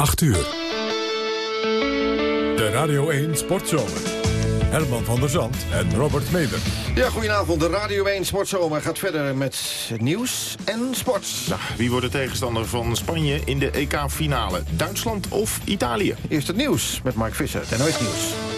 8 uur. De Radio 1 Sportzomer. Herman van der Zand en Robert Meder. Ja, goedenavond. De Radio 1 Sportzomer gaat verder met nieuws en sport. Nou, wie wordt de tegenstander van Spanje in de EK-finale? Duitsland of Italië? Eerst het nieuws met Mark Visser, ten Nieuws.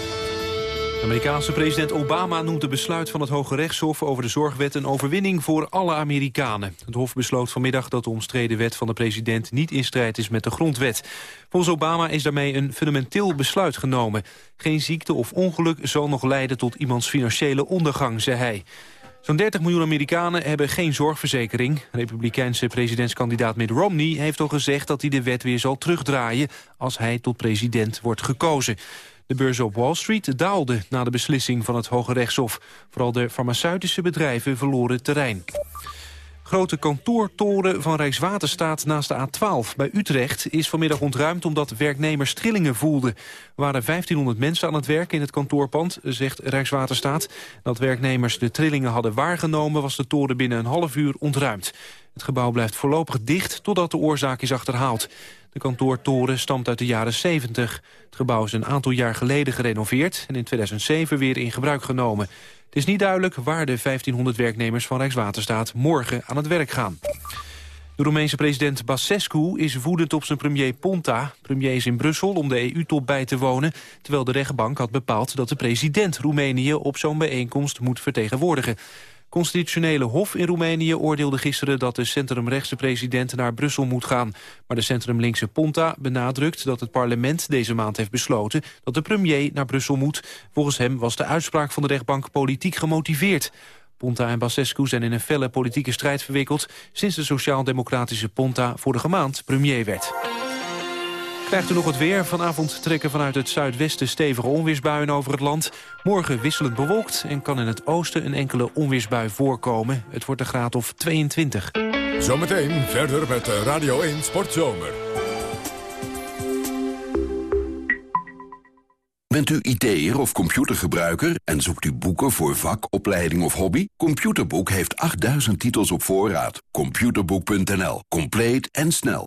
Amerikaanse president Obama noemt het besluit van het Hoge Rechtshof over de zorgwet een overwinning voor alle Amerikanen. Het Hof besloot vanmiddag dat de omstreden wet van de president niet in strijd is met de grondwet. Volgens Obama is daarmee een fundamenteel besluit genomen. Geen ziekte of ongeluk zal nog leiden tot iemands financiële ondergang, zei hij. Zo'n 30 miljoen Amerikanen hebben geen zorgverzekering. Republikeinse presidentskandidaat Mitt Romney heeft al gezegd dat hij de wet weer zal terugdraaien als hij tot president wordt gekozen. De beurs op Wall Street daalde na de beslissing van het Hoge Rechtshof. Vooral de farmaceutische bedrijven verloren terrein. Grote kantoortoren van Rijkswaterstaat naast de A12 bij Utrecht is vanmiddag ontruimd omdat werknemers trillingen voelden. Er waren 1500 mensen aan het werk in het kantoorpand, zegt Rijkswaterstaat. Dat werknemers de trillingen hadden waargenomen was de toren binnen een half uur ontruimd. Het gebouw blijft voorlopig dicht totdat de oorzaak is achterhaald. De kantoortoren stamt uit de jaren 70. Het gebouw is een aantal jaar geleden gerenoveerd... en in 2007 weer in gebruik genomen. Het is niet duidelijk waar de 1500 werknemers van Rijkswaterstaat... morgen aan het werk gaan. De Roemeense president Basescu is woedend op zijn premier Ponta. Premier is in Brussel om de EU-top bij te wonen... terwijl de rechtbank had bepaald dat de president Roemenië... op zo'n bijeenkomst moet vertegenwoordigen. Constitutionele Hof in Roemenië oordeelde gisteren dat de centrumrechtse president naar Brussel moet gaan. Maar de centrumlinkse Ponta benadrukt dat het parlement deze maand heeft besloten dat de premier naar Brussel moet. Volgens hem was de uitspraak van de rechtbank politiek gemotiveerd. Ponta en Basescu zijn in een felle politieke strijd verwikkeld... sinds de sociaal-democratische Ponta vorige maand premier werd. Krijgt u nog het weer. Vanavond trekken vanuit het zuidwesten stevige onweersbuien over het land. Morgen wisselend bewolkt en kan in het oosten een enkele onweersbui voorkomen. Het wordt een graad of 22. Zometeen verder met Radio 1 Sportzomer. Bent u IT'er of computergebruiker en zoekt u boeken voor vak, opleiding of hobby? Computerboek heeft 8000 titels op voorraad. Computerboek.nl. Compleet en snel.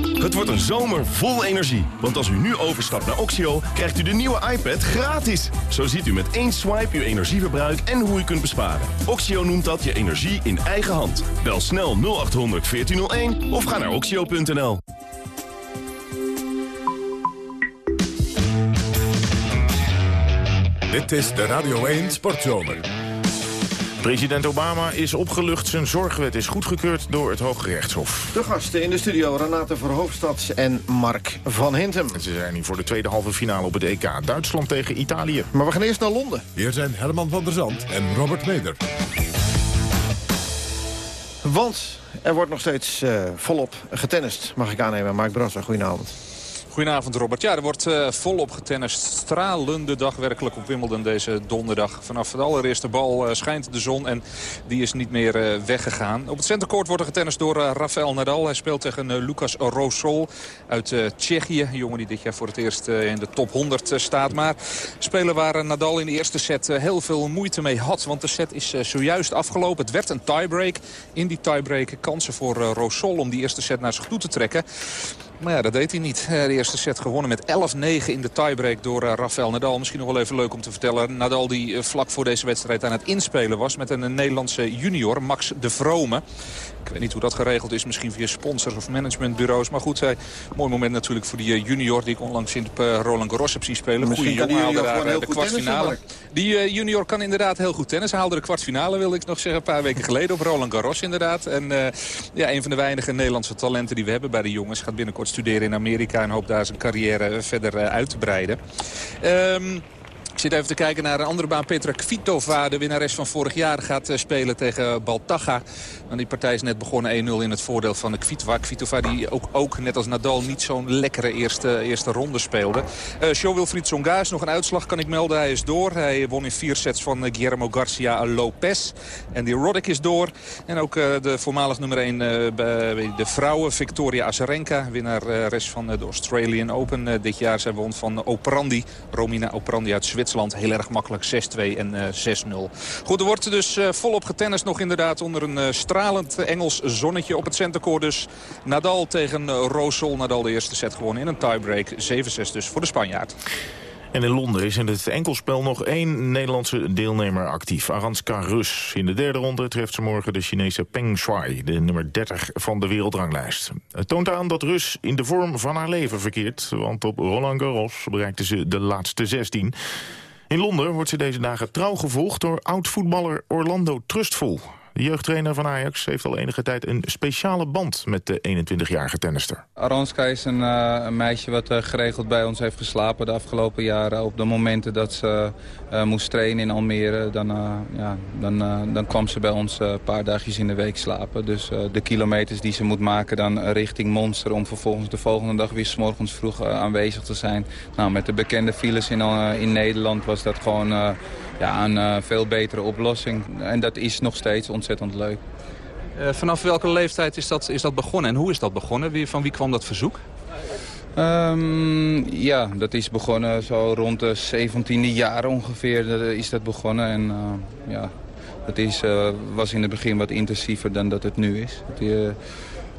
Het wordt een zomer vol energie. Want als u nu overstapt naar Oxio, krijgt u de nieuwe iPad gratis. Zo ziet u met één swipe uw energieverbruik en hoe u kunt besparen. Oxio noemt dat je energie in eigen hand. Bel snel 0800 1401 of ga naar oxio.nl. Dit is de Radio 1 Sportzomer. President Obama is opgelucht. Zijn zorgwet is goedgekeurd door het Hoge Rechtshof. De gasten in de studio, Renate Verhoofdstad en Mark van Hintem. Ze zijn hier voor de tweede halve finale op het EK. Duitsland tegen Italië. Maar we gaan eerst naar Londen. Hier zijn Herman van der Zand en Robert Meder. Want er wordt nog steeds uh, volop getennist, mag ik aannemen. Mark Brasser, goedenavond. Goedenavond Robert. Ja, er wordt uh, volop getennist. Stralende dag werkelijk op Wimbledon deze donderdag. Vanaf de allereerste bal uh, schijnt de zon en die is niet meer uh, weggegaan. Op het centercourt wordt er getennist door Rafael Nadal. Hij speelt tegen Lucas Rosol uit Tsjechië. Een jongen die dit jaar voor het eerst in de top 100 staat. Maar spelen waar Nadal in de eerste set heel veel moeite mee had. Want de set is zojuist afgelopen. Het werd een tiebreak. In die tiebreak kansen voor Rosol om die eerste set naar zich toe te trekken. Maar ja, dat deed hij niet. Eh, de eerste set gewonnen met 11-9 in de tiebreak door uh, Rafael Nadal. Misschien nog wel even leuk om te vertellen. Nadal die uh, vlak voor deze wedstrijd aan het inspelen was met een, Nederlandse junior, Max de Vrome. Ik weet niet hoe dat geregeld is. Misschien via sponsors of managementbureaus. Maar goed, een mooi moment natuurlijk voor die junior die ik onlangs in het Roland Garros heb zien spelen. Goeie jongen haalde daar de kwartfinale. Die junior kan inderdaad heel goed tennis. Hij haalde de kwartfinale, wilde ik nog zeggen, een paar weken geleden op Roland Garros inderdaad. En ja, een van de weinige Nederlandse talenten die we hebben bij de jongens gaat binnenkort studeren in Amerika... en hoopt daar zijn carrière verder eh, uit te breiden. Um, zit even te kijken naar een andere baan. Petra Kvitova, de winnares van vorig jaar, gaat uh, spelen tegen Baltaga. En die partij is net begonnen 1-0 in het voordeel van de Kvitova. Kvitova die ook, ook net als Nadal niet zo'n lekkere eerste, eerste ronde speelde. Uh, Show Wilfried Tsonga nog een uitslag, kan ik melden. Hij is door. Hij won in vier sets van uh, Guillermo Garcia Lopez. En die Roddick is door. En ook de voormalig nummer 1 bij de vrouwen, Victoria Azarenka. Winnares van de Australian Open dit jaar. Zij won van Oprandi, Romina Oprandi uit Zwitserland. Heel erg makkelijk 6-2 en 6-0. Goed, er wordt dus volop getennist nog inderdaad onder een stralend Engels zonnetje op het centercourt. Dus Nadal tegen Rosol. Nadal de eerste set gewonnen in een tiebreak. 7-6 dus voor de Spanjaard. En in Londen is in het enkelspel nog één Nederlandse deelnemer actief. Aranska Rus. In de derde ronde treft ze morgen de Chinese Peng Shuai, de nummer 30 van de wereldranglijst. Het toont aan dat Rus in de vorm van haar leven verkeert, want op Roland Garros bereikte ze de laatste 16. In Londen wordt ze deze dagen trouw gevolgd door oud-voetballer Orlando Trustful. De jeugdtrainer van Ajax heeft al enige tijd een speciale band met de 21-jarige tennister. Aronska is een, uh, een meisje wat uh, geregeld bij ons heeft geslapen de afgelopen jaren. Op de momenten dat ze uh, moest trainen in Almere, dan, ja, dan, dan kwam ze bij ons een paar dagjes in de week slapen. Dus de kilometers die ze moet maken dan richting Monster om vervolgens de volgende dag weer s morgens vroeg aanwezig te zijn. Nou, met de bekende files in, in Nederland was dat gewoon ja, een uh, veel betere oplossing. En dat is nog steeds ontzettend leuk. Uh, vanaf welke leeftijd is dat, is dat begonnen en hoe is dat begonnen? Wie, van wie kwam dat verzoek? Um, ja, dat is begonnen zo rond de 17e jaar ongeveer dat is dat begonnen. En uh, ja, dat is, was in het begin wat intensiever dan dat het nu is. Het,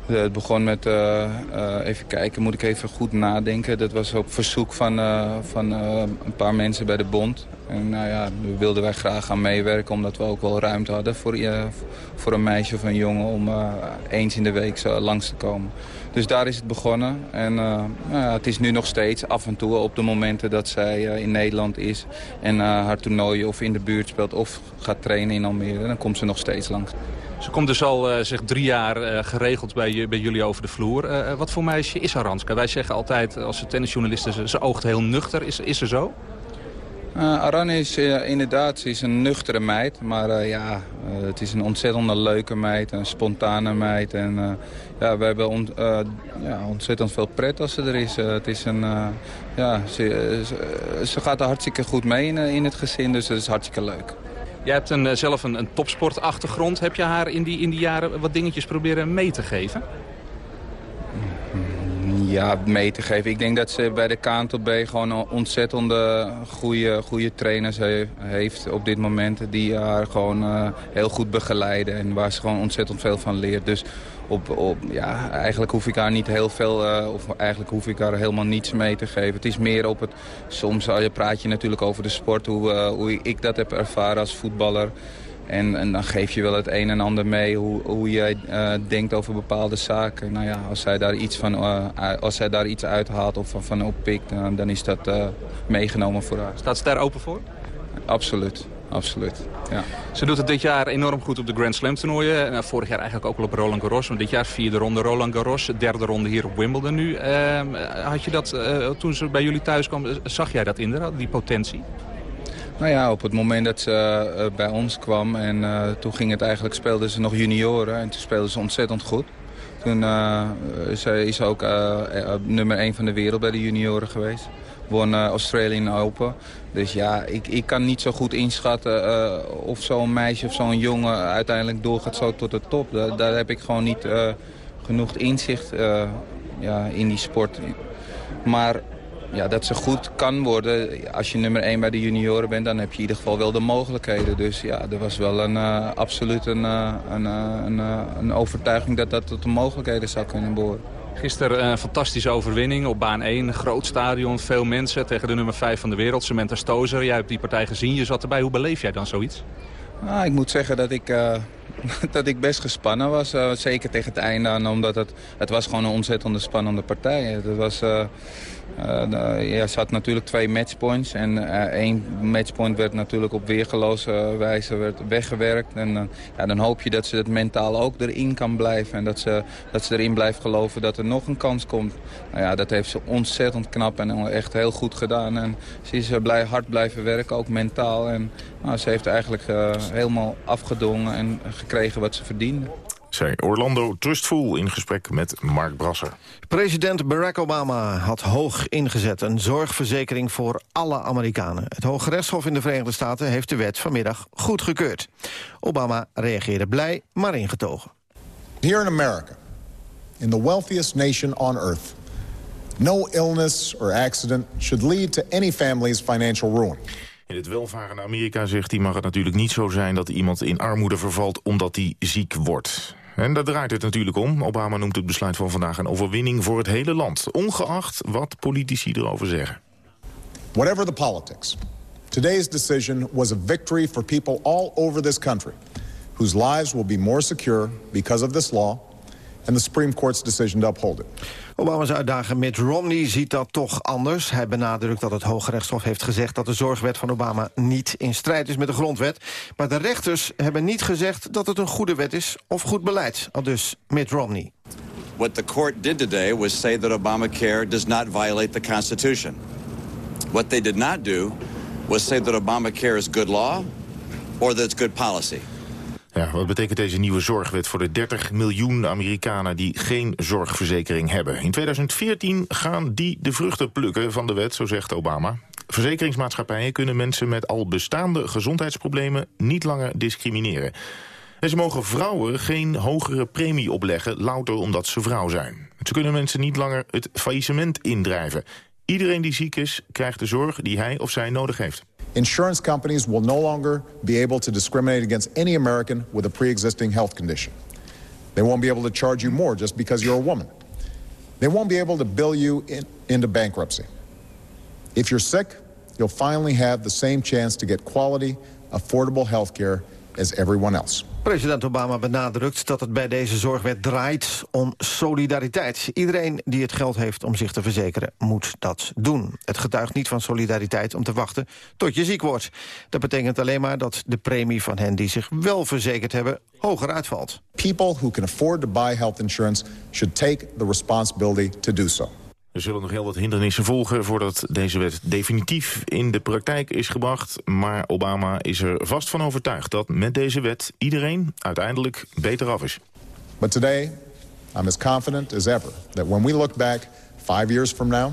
het begon met, uh, uh, even kijken, moet ik even goed nadenken. Dat was op verzoek van, van een paar mensen bij de bond. En nou ja, daar wilden wij graag aan meewerken, omdat we ook wel ruimte hadden voor, voor een meisje of een jongen om eens in de week langs te komen. Dus daar is het begonnen. En ja, het is nu nog steeds af en toe op de momenten dat zij in Nederland is en haar toernooien of in de buurt speelt of gaat trainen in Almere. Dan komt ze nog steeds langs. Ze komt dus al uh, zeg drie jaar uh, geregeld bij, bij jullie over de vloer. Uh, wat voor meisje is Aranska? Wij zeggen altijd als tennisjournalisten, ze, ze oogt heel nuchter. Is, is ze zo? Aran is inderdaad ze is een nuchtere meid. Maar ja, het is een ontzettend leuke meid. Een spontane meid. En ja, we hebben on, ja, ontzettend veel pret als ze er is. het is een, ja, ze, ze, ze, gaat er hartstikke goed mee in, in het gezin. Dus het is hartstikke leuk. Jij hebt een, zelf een, een topsportachtergrond. Heb je haar in die, in die jaren wat dingetjes proberen mee te geven? Ja, mee te geven. Ik denk dat ze bij de KNTB gewoon een ontzettende goede, goede trainers heeft op dit moment. Die haar gewoon uh, heel goed begeleiden en waar ze gewoon ontzettend veel van leert. Dus op, op, ja, eigenlijk hoef ik haar niet heel veel, uh, of eigenlijk hoef ik haar helemaal niets mee te geven. Het is meer op het, soms praat je natuurlijk over de sport, hoe, uh, hoe ik dat heb ervaren als voetballer. En, en, dan geef je wel het een en ander mee hoe, hoe jij uh, denkt over bepaalde zaken. Nou ja, als zij daar iets, van, uh, als zij daar iets uithaalt of van, van oppikt, dan, dan is dat meegenomen voor haar. Staat ze daar open voor? Absoluut absoluut. Ja. Ze doet het dit jaar enorm goed op de Grand Slam toernooien. Nou, vorig jaar eigenlijk ook al op Roland Garros. Maar dit jaar vierde ronde Roland Garros. Derde ronde hier op Wimbledon nu. Uh, had je dat, uh, toen ze bij jullie thuis kwam, zag jij dat inderdaad, die potentie? Nou ja, op het moment dat ze uh, bij ons kwam en toen ging het eigenlijk, speelden ze nog junioren en toen speelden ze ontzettend goed. Toen ze is ze ook nummer 1 van de wereld bij de junioren geweest. Won Australian Open. Dus ja, ik, ik kan niet zo goed inschatten uh, of zo'n meisje of zo'n jongen uiteindelijk doorgaat zo tot de top. Daar, heb ik gewoon niet uh, genoeg inzicht uh, ja, in die sport. Maar ja, dat ze goed kan worden, als je nummer 1 bij de junioren bent... dan heb je in ieder geval wel de mogelijkheden. Dus ja, er was wel een, absoluut een, een, een, een overtuiging dat dat tot de mogelijkheden zou kunnen behoren. Gisteren een fantastische overwinning op baan 1. Groot stadion, veel mensen tegen de nummer 5 van de wereld. Samantha Stozer, jij hebt die partij gezien, je zat erbij. Hoe beleef jij dan zoiets? Nou, ik moet zeggen dat ik uh, dat ik best gespannen was. Uh, zeker tegen het einde aan, omdat het, het was gewoon een ontzettend spannende partij. Het was... Uh, uh, zat natuurlijk twee matchpoints. En één matchpoint werd natuurlijk op weergeloze wijze werd weggewerkt. En ja, dan hoop je dat ze het mentaal ook erin kan blijven. En dat ze, dat ze erin blijft geloven dat er nog een kans komt. Nou ja, dat heeft ze ontzettend knap en echt heel goed gedaan. En ze is blij, hard blijven werken, ook mentaal. En nou, ze heeft eigenlijk helemaal afgedongen en gekregen wat ze verdiende zei Orlando Trustful in gesprek met Mark Brasser. President Barack Obama had hoog ingezet een zorgverzekering voor alle Amerikanen. Het Hoge Rechtshof in de Verenigde Staten heeft de wet vanmiddag goedgekeurd. Obama reageerde blij, maar ingetogen. Here in America, in the wealthiest nation on earth... no illness or accident should lead to any family's financial ruin. In het welvarende Amerika, zegt hij, mag het natuurlijk niet zo zijn... dat iemand in armoede vervalt omdat hij ziek wordt. En daar draait het natuurlijk om. Obama noemt het besluit van vandaag een overwinning voor het hele land. Ongeacht wat politici erover zeggen. Whatever the politics, today's decision was a victory for people all over this country... whose lives will be more secure because of this law... and the Supreme Court's decision to uphold it. Obama's uitdager Mitt Romney ziet dat toch anders. Hij benadrukt dat het Hoge Rechtshof heeft gezegd... dat de zorgwet van Obama niet in strijd is met de grondwet. Maar de rechters hebben niet gezegd dat het een goede wet is... of goed beleid, al dus Mitt Romney. What the court did today was say that Obamacare does not violate the Constitution. What they did not do was say that Obamacare is good law or that it's good policy. Ja, wat betekent deze nieuwe zorgwet voor de 30 miljoen Amerikanen die geen zorgverzekering hebben? In 2014 gaan die de vruchten plukken van de wet, zo zegt Obama. Verzekeringsmaatschappijen kunnen mensen met al bestaande gezondheidsproblemen niet langer discrimineren. En ze mogen vrouwen geen hogere premie opleggen, louter omdat ze vrouw zijn. Ze kunnen mensen niet langer het faillissement indrijven. Iedereen die ziek is, krijgt de zorg die hij of zij nodig heeft. Insurance companies will no longer be able to discriminate against any American with a pre-existing health condition. They won't be able to charge you more just because you're a woman. They won't be able to bill you in, into bankruptcy. If you're sick, you'll finally have the same chance to get quality, affordable health care as everyone else. President Obama benadrukt dat het bij deze zorgwet draait om solidariteit. Iedereen die het geld heeft om zich te verzekeren, moet dat doen. Het getuigt niet van solidariteit om te wachten tot je ziek wordt. Dat betekent alleen maar dat de premie van hen die zich wel verzekerd hebben hoger uitvalt. People who can afford to buy health insurance should take the responsibility to do so. Er zullen nog heel wat hindernissen volgen voordat deze wet definitief in de praktijk is gebracht. Maar Obama is er vast van overtuigd dat met deze wet iedereen uiteindelijk beter af is. But today, I'm as confident as ever that when we look back five years from now,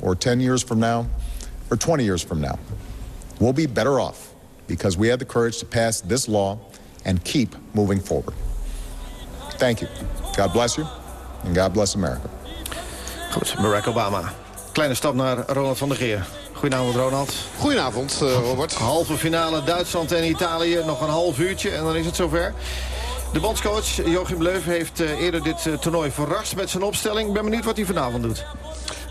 or 10 years from now, or 20 years from now, we'll be better off because we had the courage to pass this law and keep moving forward. Thank you. God bless you, and God bless America. Goed, Barack Obama. Kleine stap naar Ronald van der Geer. Goedenavond, Ronald. Goedenavond, uh, Robert. Halve finale Duitsland en Italië. Nog een half uurtje en dan is het zover. De bondscoach Joachim Leuf heeft uh, eerder dit uh, toernooi verrast met zijn opstelling. Ik ben benieuwd wat hij vanavond doet.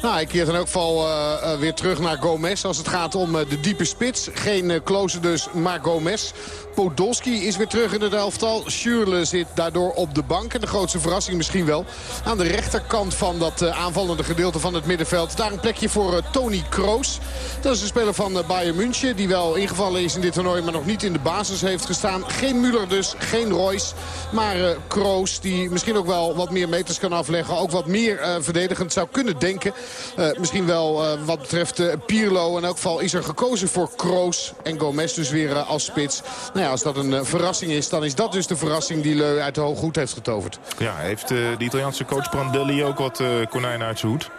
Nou, hij keert in elk geval uh, weer terug naar Gomez als het gaat om uh, de diepe spits. Geen Klose dus, maar Gomez. Podolski is weer terug in het elftal. Schürle zit daardoor op de bank. En de grootste verrassing misschien wel aan de rechterkant van dat aanvallende gedeelte van het middenveld. Daar een plekje voor Tony Kroos. Dat is een speler van Bayern München die wel ingevallen is in dit toernooi... maar nog niet in de basis heeft gestaan. Geen Müller dus, geen Royce. Maar Kroos die misschien ook wel wat meer meters kan afleggen. Ook wat meer verdedigend zou kunnen denken. Uh, misschien wel uh, wat betreft uh, Pirlo. In elk geval is er gekozen voor Kroos en Gomez dus weer als spits. Nou ja, als dat een verrassing is, dan is dat dus de verrassing die Leu uit de goed heeft getoverd. Ja, heeft de Italiaanse coach Prandelli ook wat konijnen uit zijn hoed?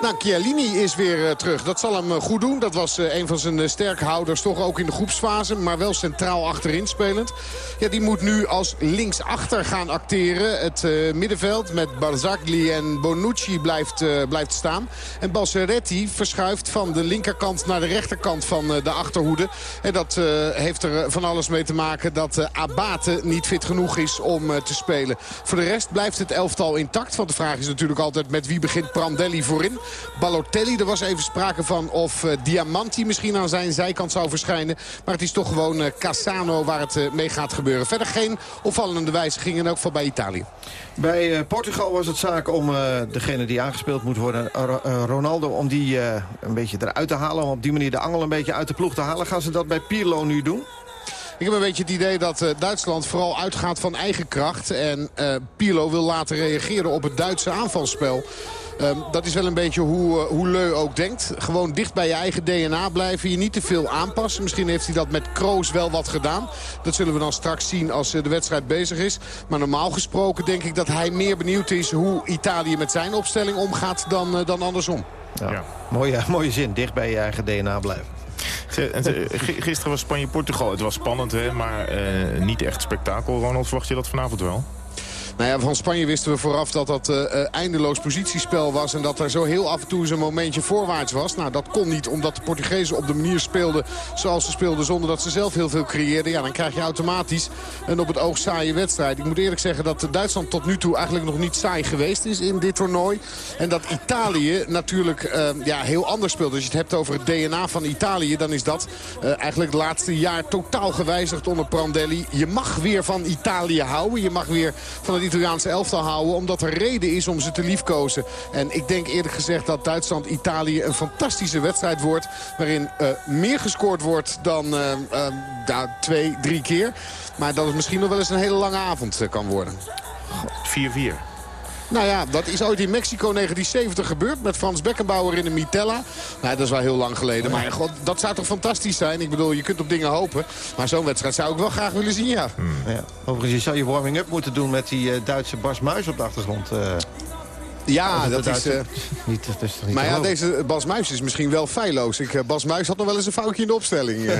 Nou, Chiellini is weer uh, terug. Dat zal hem uh, goed doen. Dat was uh, een van zijn sterkhouders, toch ook in de groepsfase. Maar wel centraal achterin spelend. Ja, die moet nu als linksachter gaan acteren. Het middenveld met Barzagli en Bonucci blijft, blijft staan. staan. En Balseretti verschuift van de linkerkant naar de rechterkant van de achterhoede. En dat heeft er van alles mee te maken dat Abate niet fit genoeg is om te spelen. Voor de rest blijft het elftal intact. Want de vraag is natuurlijk altijd met wie begint Prandelli voorin. Balotelli, er was even sprake van of Diamanti misschien aan zijn zijkant zou verschijnen. Maar het is toch gewoon Cassano waar het mee gaat gebeuren. Verder geen opvallende wijzigingen, ook van bij Italië. Bij uh, Portugal was het zaak om uh, degene die aangespeeld moet worden, uh, Ronaldo, om die een beetje eruit te halen. Om op die manier de angel een beetje uit de ploeg te halen. Gaan ze dat bij Pirlo nu doen? Ik heb een beetje het idee dat Duitsland vooral uitgaat van eigen kracht. En Pirlo wil laten reageren op het Duitse aanvalspel. Um, dat is wel een beetje hoe, uh, hoe Leu ook denkt. Gewoon dicht bij je eigen DNA blijven. Je niet te veel aanpassen. Misschien heeft hij dat met Kroos wel wat gedaan. Dat zullen we dan straks zien als uh, de wedstrijd bezig is. Maar normaal gesproken denk ik dat hij meer benieuwd is... hoe Italië met zijn opstelling omgaat dan, uh, dan andersom. Ja. ja. Mooie, mooie zin. Dicht bij je eigen DNA blijven. Gisteren was Spanje-Portugal. Het was spannend, hè, maar niet echt spektakel. Ronald, verwacht je dat vanavond wel? Nou ja, van Spanje wisten we vooraf dat dat uh, eindeloos positiespel was... en dat er zo heel af en toe eens een momentje voorwaarts was. Nou, dat kon niet omdat de Portugezen op de manier speelden zoals ze speelden... zonder dat ze zelf heel veel creëerden. Ja, dan krijg je automatisch een op het oog saaie wedstrijd. Ik moet eerlijk zeggen dat Duitsland tot nu toe eigenlijk nog niet saai geweest is in dit toernooi. En dat Italië natuurlijk uh, ja, heel anders speelt. Als je het hebt over het DNA van Italië... dan is dat eigenlijk het laatste jaar totaal gewijzigd onder Prandelli. Je mag weer van Italië houden. Je mag weer van het Italiaanse elftal houden. Omdat er reden is om ze te liefkozen. En ik denk eerlijk gezegd dat Duitsland-Italië een fantastische wedstrijd wordt. Waarin uh, meer gescoord wordt dan uh, twee, drie keer. Maar dat het misschien nog wel eens een hele lange avond kan worden. 4-4. Nou ja, dat is ooit in Mexico 1970 gebeurd met Frans Beckenbauer in de Mitella. Nou, dat is wel heel lang geleden. Maar god, dat zou toch fantastisch zijn? Ik bedoel, je kunt op dingen hopen. Maar zo'n wedstrijd zou ik wel graag willen zien, ja. Hmm. ja. Overigens, je zou je warming-up moeten doen met die uh, Duitse Bas Muis op de achtergrond. Uh... Ja, dat is... Uh... Niet, dat is niet maar ja, deze Bas Muis is misschien wel feilloos. Ik, Bas Muis had nog wel eens een foutje in de opstelling.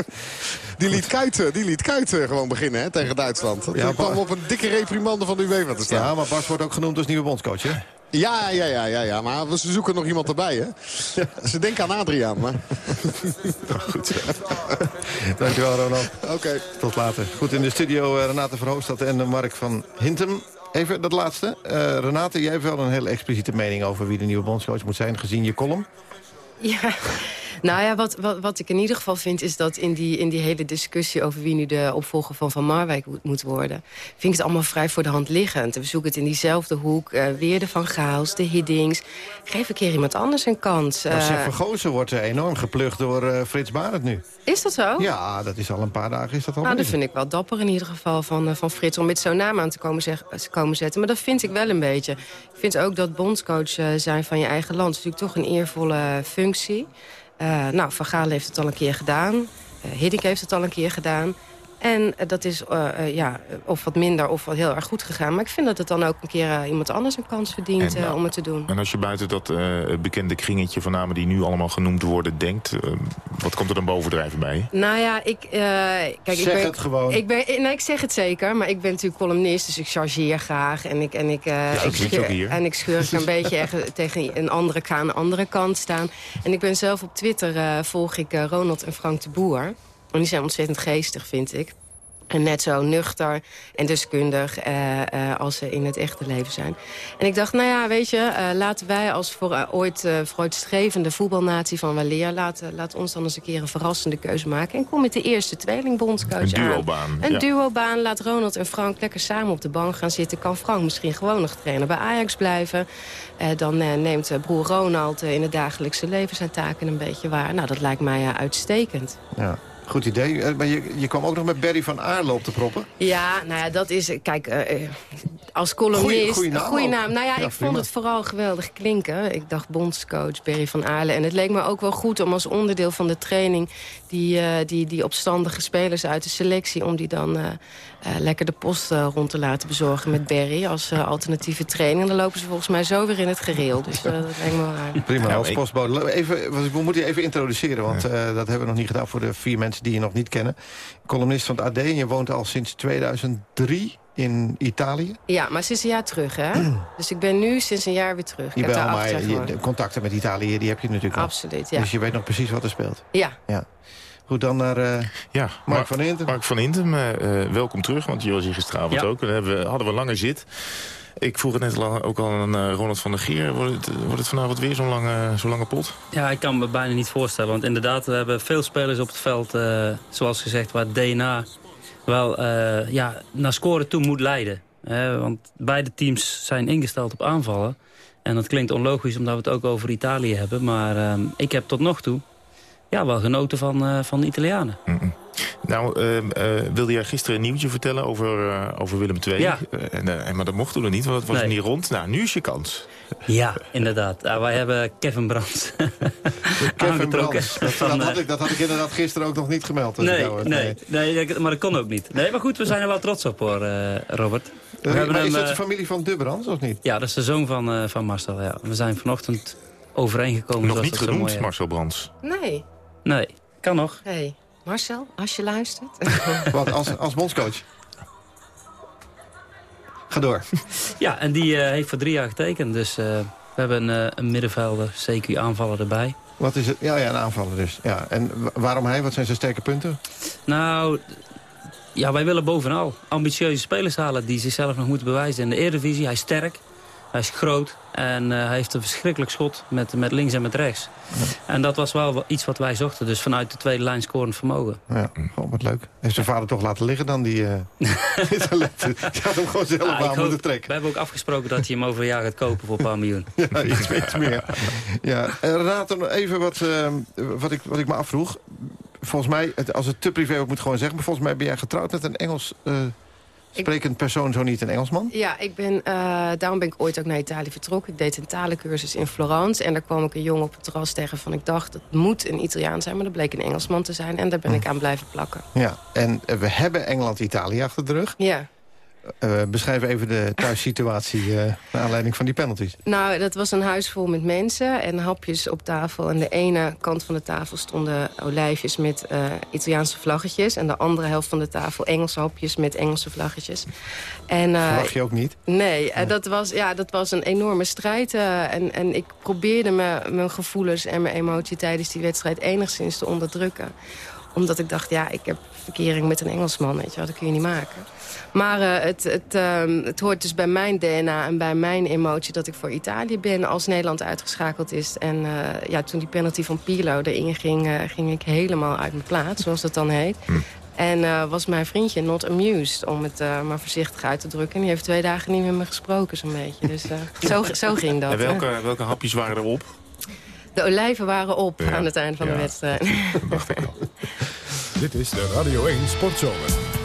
die liet Kuiten, die liet Kuiten gewoon beginnen hè, tegen Duitsland. Ja, Die kwam op een dikke reprimande van de UEFA te staan. Ja, maar Bas wordt ook genoemd als nieuwe bondscoach, hè? Ja, ja, ja, ja, ja, maar ze zoeken nog iemand erbij, hè? Ze denken aan Adriaan, maar... Goed. Dankjewel, Ronald. Oké. Tot later. Goed, in de studio Renate Verhoogstad en Mark van Hintem. Even dat laatste. Uh, Renate, jij hebt wel een hele expliciete mening over wie de nieuwe bondscoach moet zijn, gezien je column. Ja, nou ja, wat, wat, wat ik in ieder geval vind... is dat in die, in die hele discussie over wie nu de opvolger van Van Marwijk moet worden... vind ik het allemaal vrij voor de hand liggend. We zoeken het in diezelfde hoek. Uh, weer de Van Gaals, de Hiddings. Geef een keer iemand anders een kans. Uh, zeg, Vergozen wordt enorm geplucht door uh, Frits Barend nu. Is dat zo? Ja, dat is al een paar dagen is dat al Nou, dat vind ik wel dapper in ieder geval van, van Frits... om met zo'n naam aan te komen, zeg, komen zetten. Maar dat vind ik wel een beetje. Ik vind ook dat bondscoach zijn van je eigen land... is natuurlijk toch een eervolle functie... Uh, nou, Van Gaal heeft het al een keer gedaan. Uh, Hiddink heeft het al een keer gedaan. En uh, dat is ja, of wat minder of wat heel erg goed gegaan. Maar ik vind dat het dan ook een keer iemand anders een kans verdient en, om het te doen. En als je buiten dat bekende kringetje van namen die nu allemaal genoemd worden denkt... wat komt er dan bovendrijven bij Nou ja, ik... kijk, zeg ik ben, het gewoon. Ik, ben, nee, ik zeg het zeker, maar ik ben natuurlijk columnist, dus ik chargeer graag. En ik, en ik, ja, ik, scheur, en ik scheur een beetje echt tegen een andere ka aan de andere kant staan. En ik ben zelf op Twitter, uh, volg ik uh, Ronald en Frank de Boer. En die zijn ontzettend geestig, vind ik. En net zo nuchter en deskundig uh, uh, als ze in het echte leven zijn. En ik dacht, nou ja, weet je, uh, laten wij als voor, ooit vooruitstrevende voetbalnatie van Waleer... Laten, laat ons dan eens een keer een verrassende keuze maken. En kom met de eerste tweelingbondscoach Een duobaan. Een ja. duobaan. Laat Ronald en Frank lekker samen op de bank gaan zitten. Kan Frank misschien gewoon nog trainer bij Ajax blijven. dan neemt broer Ronald in het dagelijkse leven zijn taken een beetje waar. Nou, dat lijkt mij uitstekend. Ja. Goed idee. Maar je, je kwam ook nog met Berry van Aarlo op te proppen. Ja, nou ja, dat is... Kijk, uh, als columnist... Goeie, naam. Goeie naam. Nou ja, ja ik prima. vond het vooral geweldig klinken. Ik dacht bondscoach Berry van Aarle. En het leek me ook wel goed om als onderdeel van de training... die, uh, die, die opstandige spelers uit de selectie... om die dan uh, lekker de post rond te laten bezorgen met Berry... als alternatieve training. Dan lopen ze volgens mij zo weer in het gereel. Dus dat lijkt me wel aardig. Prima, ja, als postbode. Even, we moeten je even introduceren, want dat hebben we nog niet gedaan... voor de vier mensen die je nog niet kennen. Columnist van het AD en je woont al sinds 2003 in Italië? Ja, maar sinds een jaar terug, hè? dus ik ben nu sinds een jaar weer terug. Ik heb Jawel, daar maar je, de contacten met Italië die heb je natuurlijk nog. Absoluut, ja. Dus je weet nog precies wat er speelt. Ja. ja. Goed, dan naar eh, Ja, Mark van Intem. Mark van Intem, eh, eh, welkom terug, want je was hier gisteravond Ja. ook. Hebben we, hadden we lange zit. Ik vroeg het net al- ook al aan Ronald van der Geer. Wordt het, wordt het vanavond weer zo'n lange, zo'n lange pot? Ja, ik kan me bijna niet voorstellen. Want inderdaad, we hebben veel spelers op het veld, eh, zoals gezegd, waar DNA wel eh, ja, naar scoren toe moet leiden. Hè, want beide teams zijn ingesteld op aanvallen. En dat klinkt onlogisch omdat we het ook over Italië hebben. Maar eh, ik heb tot nog toe ja, wel genoten van, eh, van de Italianen. Nou, eh, eh, wilde jij gisteren een nieuwtje vertellen over, eh, over Willem II? Ja. En, eh, maar dat mocht toen nog niet, want het was Nee. niet rond. Nou, nu is je kans. Ja, inderdaad. Ja, wij hebben Kevin Brandt Kevin aangetrokken. Brands. Dat, van, dat, had ik, dat had ik inderdaad gisteren ook nog niet gemeld. Nee, nee, nee, maar dat kon ook niet. Nee, maar goed, we zijn er wel trots op hoor, eh, Robert. We hebben maar is hem, dat de familie van Dubrands of niet? Ja, dat is de zoon van, eh, van Marcel. Ja. We zijn vanochtend overeengekomen. Nog niet genoemd. Marcel Brands. Nee. Nee, kan nog. Hey, Marcel, als je luistert. Wat, als, als bondscoach? Ga door. Ja, en die eh, heeft voor drie jaar getekend. Dus eh, we hebben een, eh, een middenvelder, CQ aanvaller erbij. Wat is het? Ja, ja, een aanvaller dus. Ja. En wa- waarom hij? Wat zijn zijn sterke punten? Nou, ja, wij willen bovenal ambitieuze spelers halen... die zichzelf nog moeten bewijzen in de Eredivisie. Hij is sterk, hij is groot en eh, hij heeft een verschrikkelijk schot met, met links en met rechts. En dat was wel iets wat wij zochten. Dus vanuit de tweede lijn scorend vermogen. Ja, gewoon wat leuk. Heeft zijn vader toch laten liggen dan, die, eh die talenten? Je had hem gewoon zelf Ah, aan moeten trekken. We hebben ook afgesproken dat hij hem over een jaar gaat kopen voor een paar miljoen. Ja, iets, iets meer. Ja, en Renate, nog even wat, eh, wat, ik, wat ik me afvroeg. Volgens mij, het- als het te privé ook moet gewoon zeggen... maar volgens mij ben jij getrouwd met een Engels eh, sprekend persoon, zo niet een Engelsman? Ja, ik ben, eh, daarom ben ik ooit ook naar Italië vertrokken. Ik deed een talencursus in Florence. En daar kwam ik een jongen op het terras tegen van... ik dacht, het moet een Italiaan zijn, maar dat bleek een Engelsman te zijn. En daar ben ik aan blijven plakken. Ja, en we hebben Engeland-Italië achter de rug. Ja. Eh, beschrijf even de thuissituatie eh naar aanleiding van die penalties. Nou, dat was een huis vol met mensen en hapjes op tafel. En de ene kant van de tafel stonden olijfjes met eh, Italiaanse vlaggetjes. En de andere helft van de tafel Engelse hapjes met Engelse vlaggetjes. En, Verwacht je ook niet? Nee, dat, was, ja, dat was een enorme strijd. en, en ik probeerde me, mijn gevoelens en mijn emotie tijdens die wedstrijd enigszins te onderdrukken. Omdat ik dacht, ja, ik heb verkering met een Engelsman, weet je wel, dat kun je niet maken. Maar eh, het, het, ehm, het hoort dus bij mijn DNA en bij mijn emotie dat ik voor Italië ben als Nederland uitgeschakeld is. En eh, ja, toen die penalty van Pirlo erin ging, eh, ging ik helemaal uit mijn plaats, zoals dat dan heet. En eh, was mijn vriendje not amused, om het eh, maar voorzichtig uit te drukken. En die heeft twee dagen niet met me gesproken, zo'n beetje. Dus zo, zo ging dat. En welke, welke hapjes waren erop? De olijven waren op Ja, aan het eind van de wedstrijd. Dit is de Radio 1 Sportzomer.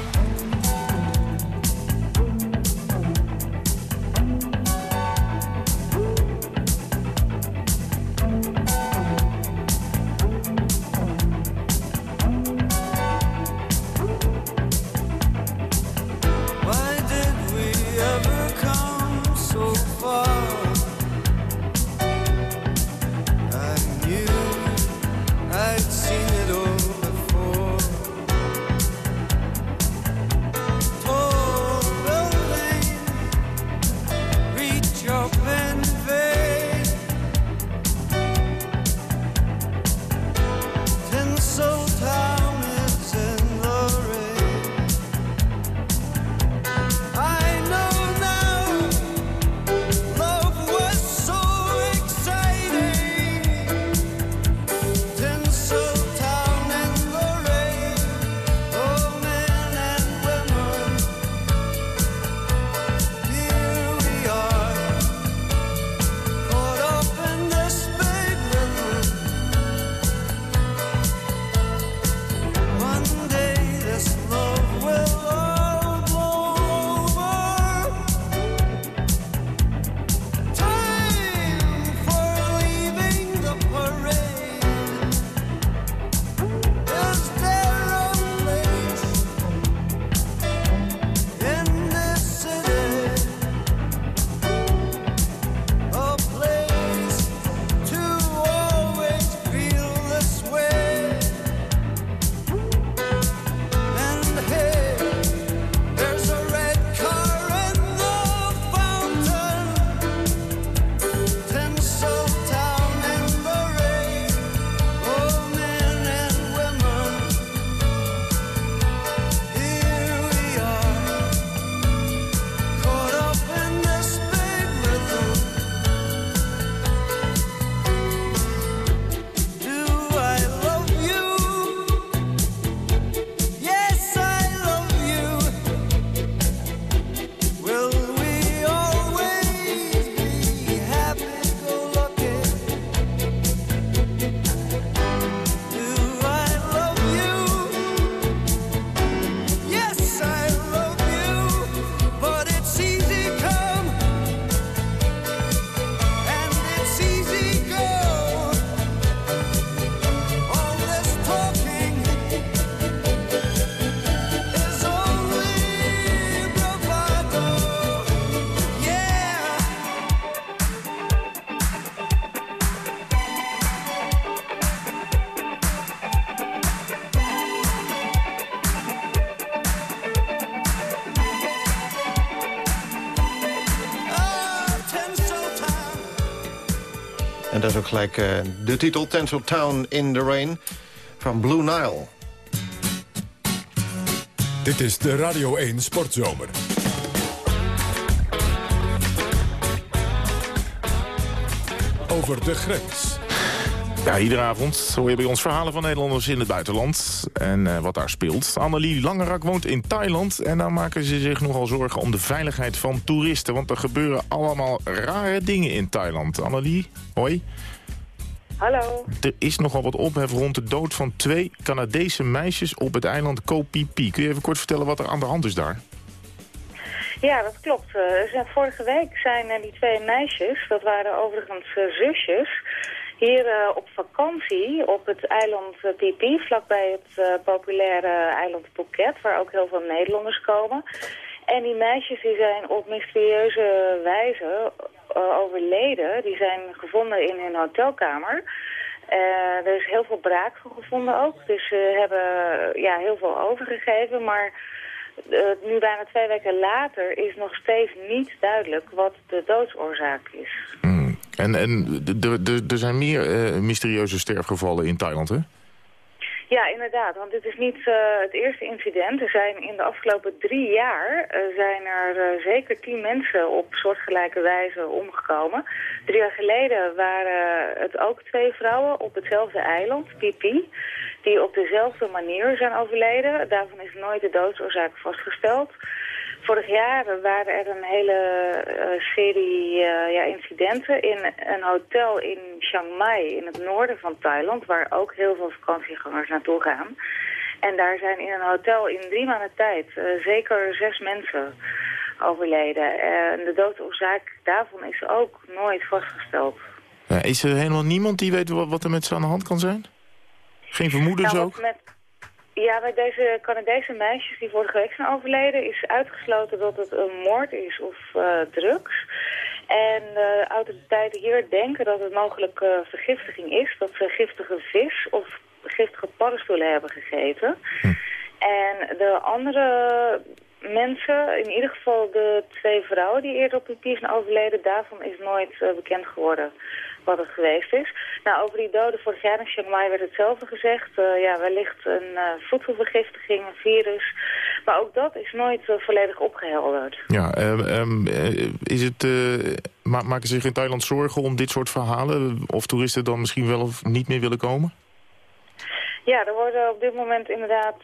Gelijk eh, de titel Tensile Town in the Rain van Blue Nile. Dit is de Radio 1 Sportzomer. Over de grens. Ja, iedere avond hoor je bij ons verhalen van Nederlanders in het buitenland. En eh, wat daar speelt. Annelie Langerak woont in Thailand. En daar maken ze zich nogal zorgen om de veiligheid van toeristen. Want er gebeuren allemaal rare dingen in Thailand. Annelie, hoi. Hallo. Er is nogal wat ophef rond de dood van twee Canadese meisjes op het eiland Phi. Kun je even kort vertellen wat er aan de hand is daar? Ja, dat klopt. Eh, zijn- vorige week zijn die twee meisjes, dat waren overigens eh, zusjes, hier eh, op vakantie op het eiland uh, Phi, vlakbij het populaire eiland Phuket, waar ook heel veel Nederlanders komen. En die meisjes die zijn op mysterieuze wijze eh, overleden. Die zijn gevonden in hun hotelkamer. Eh, er is heel veel braak gevonden ook. Dus ze hebben ja, heel veel overgegeven. Maar eh, nu bijna twee weken later is nog steeds niet duidelijk wat de doodsoorzaak is. En, en d- er zijn meer mysterieuze sterfgevallen in Thailand, hè? Ja, inderdaad. Want dit is niet eh, het eerste incident. Er zijn in de afgelopen drie jaar eh, zijn er eh, zeker tien mensen op soortgelijke wijze omgekomen. Drie jaar geleden waren het ook twee vrouwen op hetzelfde eiland, Pipi, die op dezelfde manier zijn overleden. Daarvan is nooit de doodsoorzaak vastgesteld. Vorig jaar waren er een hele eh, serie eh, ja, incidenten in een hotel in Chiang Mai in het noorden van Thailand, waar ook heel veel vakantiegangers naartoe gaan. En daar zijn in een hotel in drie maanden tijd eh, zeker zes mensen overleden. En de doodsoorzaak daarvan is ook nooit vastgesteld. Is er helemaal niemand die weet wat, er met ze aan de hand kan zijn? Geen vermoedens Nou, ook? met, ja, bij deze Canadese meisjes die vorige week zijn overleden... is uitgesloten dat het een moord is of eh, drugs. En de autoriteiten hier denken dat het mogelijk eh, vergiftiging is. Dat ze giftige vis of giftige paddenstoelen hebben gegeten. En de andere mensen, in ieder geval de twee vrouwen die eerder op papier zijn overleden... daarvan is nooit eh, bekend geworden wat het geweest is. Nou, over die doden vorig jaar in Chiang Mai werd hetzelfde gezegd. Eh, ja, wellicht een eh, voedselvergiftiging, een virus. Maar ook dat is nooit eh, volledig opgehelderd. Ja, ehm, eh, is het, ma maken zich in Thailand zorgen om dit soort verhalen? Of toeristen dan misschien wel of niet meer willen komen? Ja, er worden op dit moment inderdaad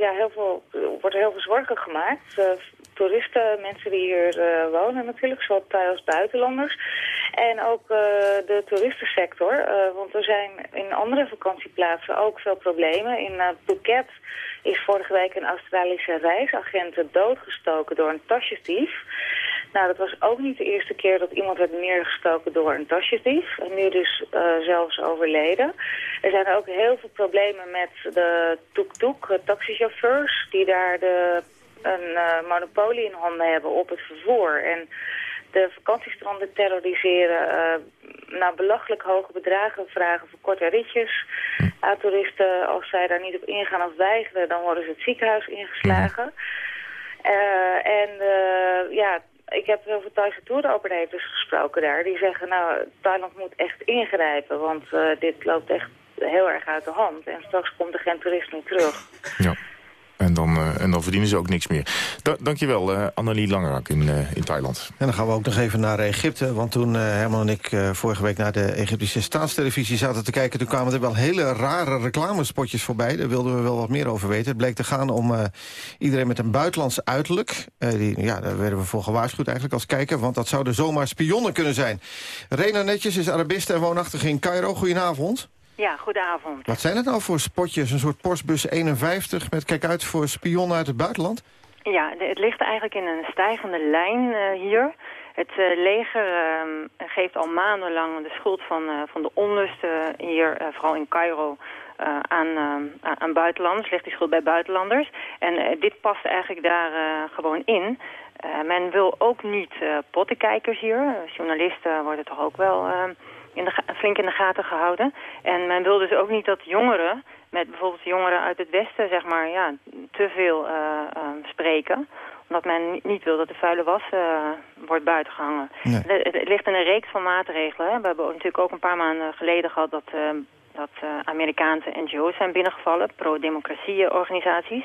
ja, heel veel, er wordt heel veel zorgen gemaakt. Toeristen, mensen die hier wonen natuurlijk, zowel Thai als buitenlanders. En ook eh, de toeristensector, eh, want er zijn in andere vakantieplaatsen ook veel problemen. In eh, Phuket is vorige week een Australische reisagent doodgestoken door een tasjesdief. Nou, dat was ook niet de eerste keer dat iemand werd neergestoken door een tasjesdief. En nu dus zelfs overleden. Er zijn ook heel veel problemen met de tuk-tuk, taxichauffeurs... die daar de, een monopolie in handen hebben op het vervoer. En de vakantiestranden terroriseren... eh nou, belachelijk hoge bedragen vragen voor korte ritjes aan toeristen. Als zij daar niet op ingaan of weigeren, dan worden ze het ziekenhuis ingeslagen. Eh, en eh, ja, ik heb heel veel Thaise tour-operators gesproken daar. Die zeggen, nou, Thailand moet echt ingrijpen, want dit loopt echt heel erg uit de hand. En straks komt er geen toerist meer terug. Ja. En dan, eh, en dan verdienen ze ook niks meer. Da dankjewel, eh Annelie Langerak in, eh, in Thailand. En dan gaan we ook nog even naar Egypte. Want toen Herman en ik vorige week naar de Egyptische staatstelevisie zaten te kijken... toen kwamen er wel hele rare reclamespotjes voorbij. Daar wilden we wel wat meer over weten. Het bleek te gaan om iedereen met een buitenlands uiterlijk. Die, ja, daar werden we voor gewaarschuwd eigenlijk als kijker. Want dat zouden zomaar spionnen kunnen zijn. Rena Netjes is Arabiste en woonachtig in Cairo. Goedenavond. Ja, goedenavond. Wat zijn het nou voor spotjes? Een soort postbus 51 met kijk uit voor spionnen uit het buitenland? Ja, het ligt eigenlijk in een stijgende lijn eh, hier. Het eh, leger eh, geeft al maandenlang de schuld van, eh, van de onlusten hier, vooral in Cairo, aan, aan- buitenlanders. Legt die schuld bij buitenlanders. En dit past eigenlijk daar gewoon in. Men wil ook niet pottenkijkers hier. Journalisten worden toch ook wel eh, in de flink in de gaten gehouden. En men wil dus ook niet dat jongeren, met bijvoorbeeld jongeren uit het westen, zeg maar, ja, te veel eh, eh, spreken. Omdat men ni- niet wil dat de vuile was eh, wordt buitengehangen. Het, het ligt in een reeks van maatregelen. Hè. We hebben natuurlijk ook een paar maanden geleden gehad dat, eh, dat eh, Amerikaanse NGO's zijn binnengevallen. Pro-democratie organisaties.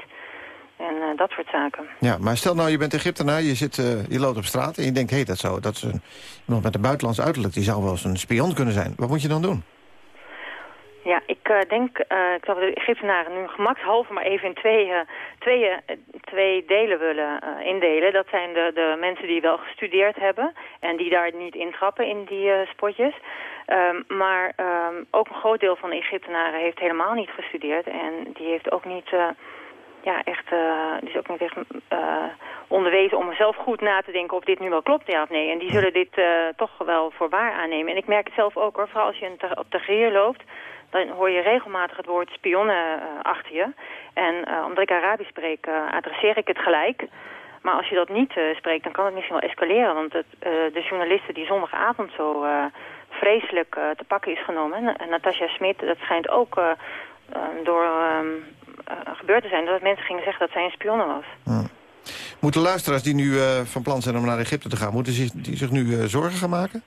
En eh, dat soort zaken. Ja, maar stel nou, je bent Egyptenaar, je, zit, eh, je loopt op straat... en je denkt, hé, hey, dat, zou, dat is een, iemand met een buitenlands uiterlijk... die zou wel eens een spion kunnen zijn. Wat moet je dan doen? Ja, ik eh, denk, ik zou de Egyptenaren nu gemakshalve maar even in twee, eh, twee, twee delen willen indelen. Dat zijn de, de mensen die wel gestudeerd hebben en die daar niet intrappen in die spotjes. Ehm, maar ehm, ook een groot deel van de Egyptenaren heeft helemaal niet gestudeerd en die heeft ook niet... ja, echt, die is ook niet echt eh, onderwezen om zelf goed na te denken of dit nu wel klopt, ja of nee. En die zullen dit eh, toch wel voor waar aannemen. En ik merk het zelf ook hoor, vooral als je op Tahrir loopt, dan hoor je regelmatig het woord spionnen achter je. En omdat ik Arabisch spreek, adresseer ik het gelijk. Maar als je dat niet spreekt, dan kan het misschien wel escaleren. Want het, de journaliste die zondagavond zo vreselijk te pakken is genomen... En, Natasja Smit, dat schijnt ook door ehm, eh, gebeurd te zijn... dat mensen gingen zeggen dat zij een spionne was. Moeten luisteraars die nu eh, van plan zijn om naar Egypte te gaan... moeten zich, die zich nu eh, zorgen gaan maken?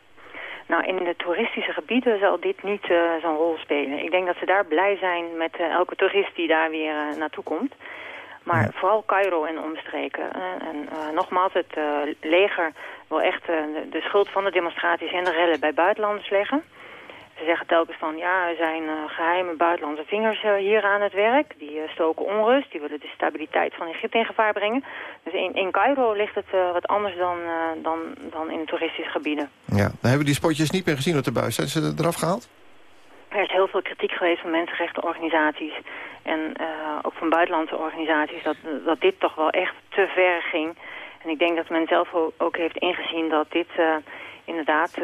Nou, in de toeristische gebieden zal dit niet eh, zo'n rol spelen. Ik denk dat ze daar blij zijn met eh, elke toerist die daar weer eh, naartoe komt. Maar vooral Cairo en omstreken. eh, en eh, nogmaals, het eh, leger wil echt eh, de, de schuld van de demonstraties en de rellen bij buitenlanders leggen. Ze zeggen telkens van, ja, er zijn eh, geheime buitenlandse vingers eh, hier aan het werk. Die eh, stoken onrust, die willen de stabiliteit van Egypte in gevaar brengen. Dus in, in Cairo ligt het wat anders dan, dan, dan in de toeristische gebieden. Ja. Dan hebben we die spotjes niet meer gezien op de buis. Zijn ze eraf gehaald? Er is heel veel kritiek geweest van mensenrechtenorganisaties en ook van buitenlandse organisaties dat, dat dit toch wel echt te ver ging. En ik denk dat men zelf ook heeft ingezien dat dit inderdaad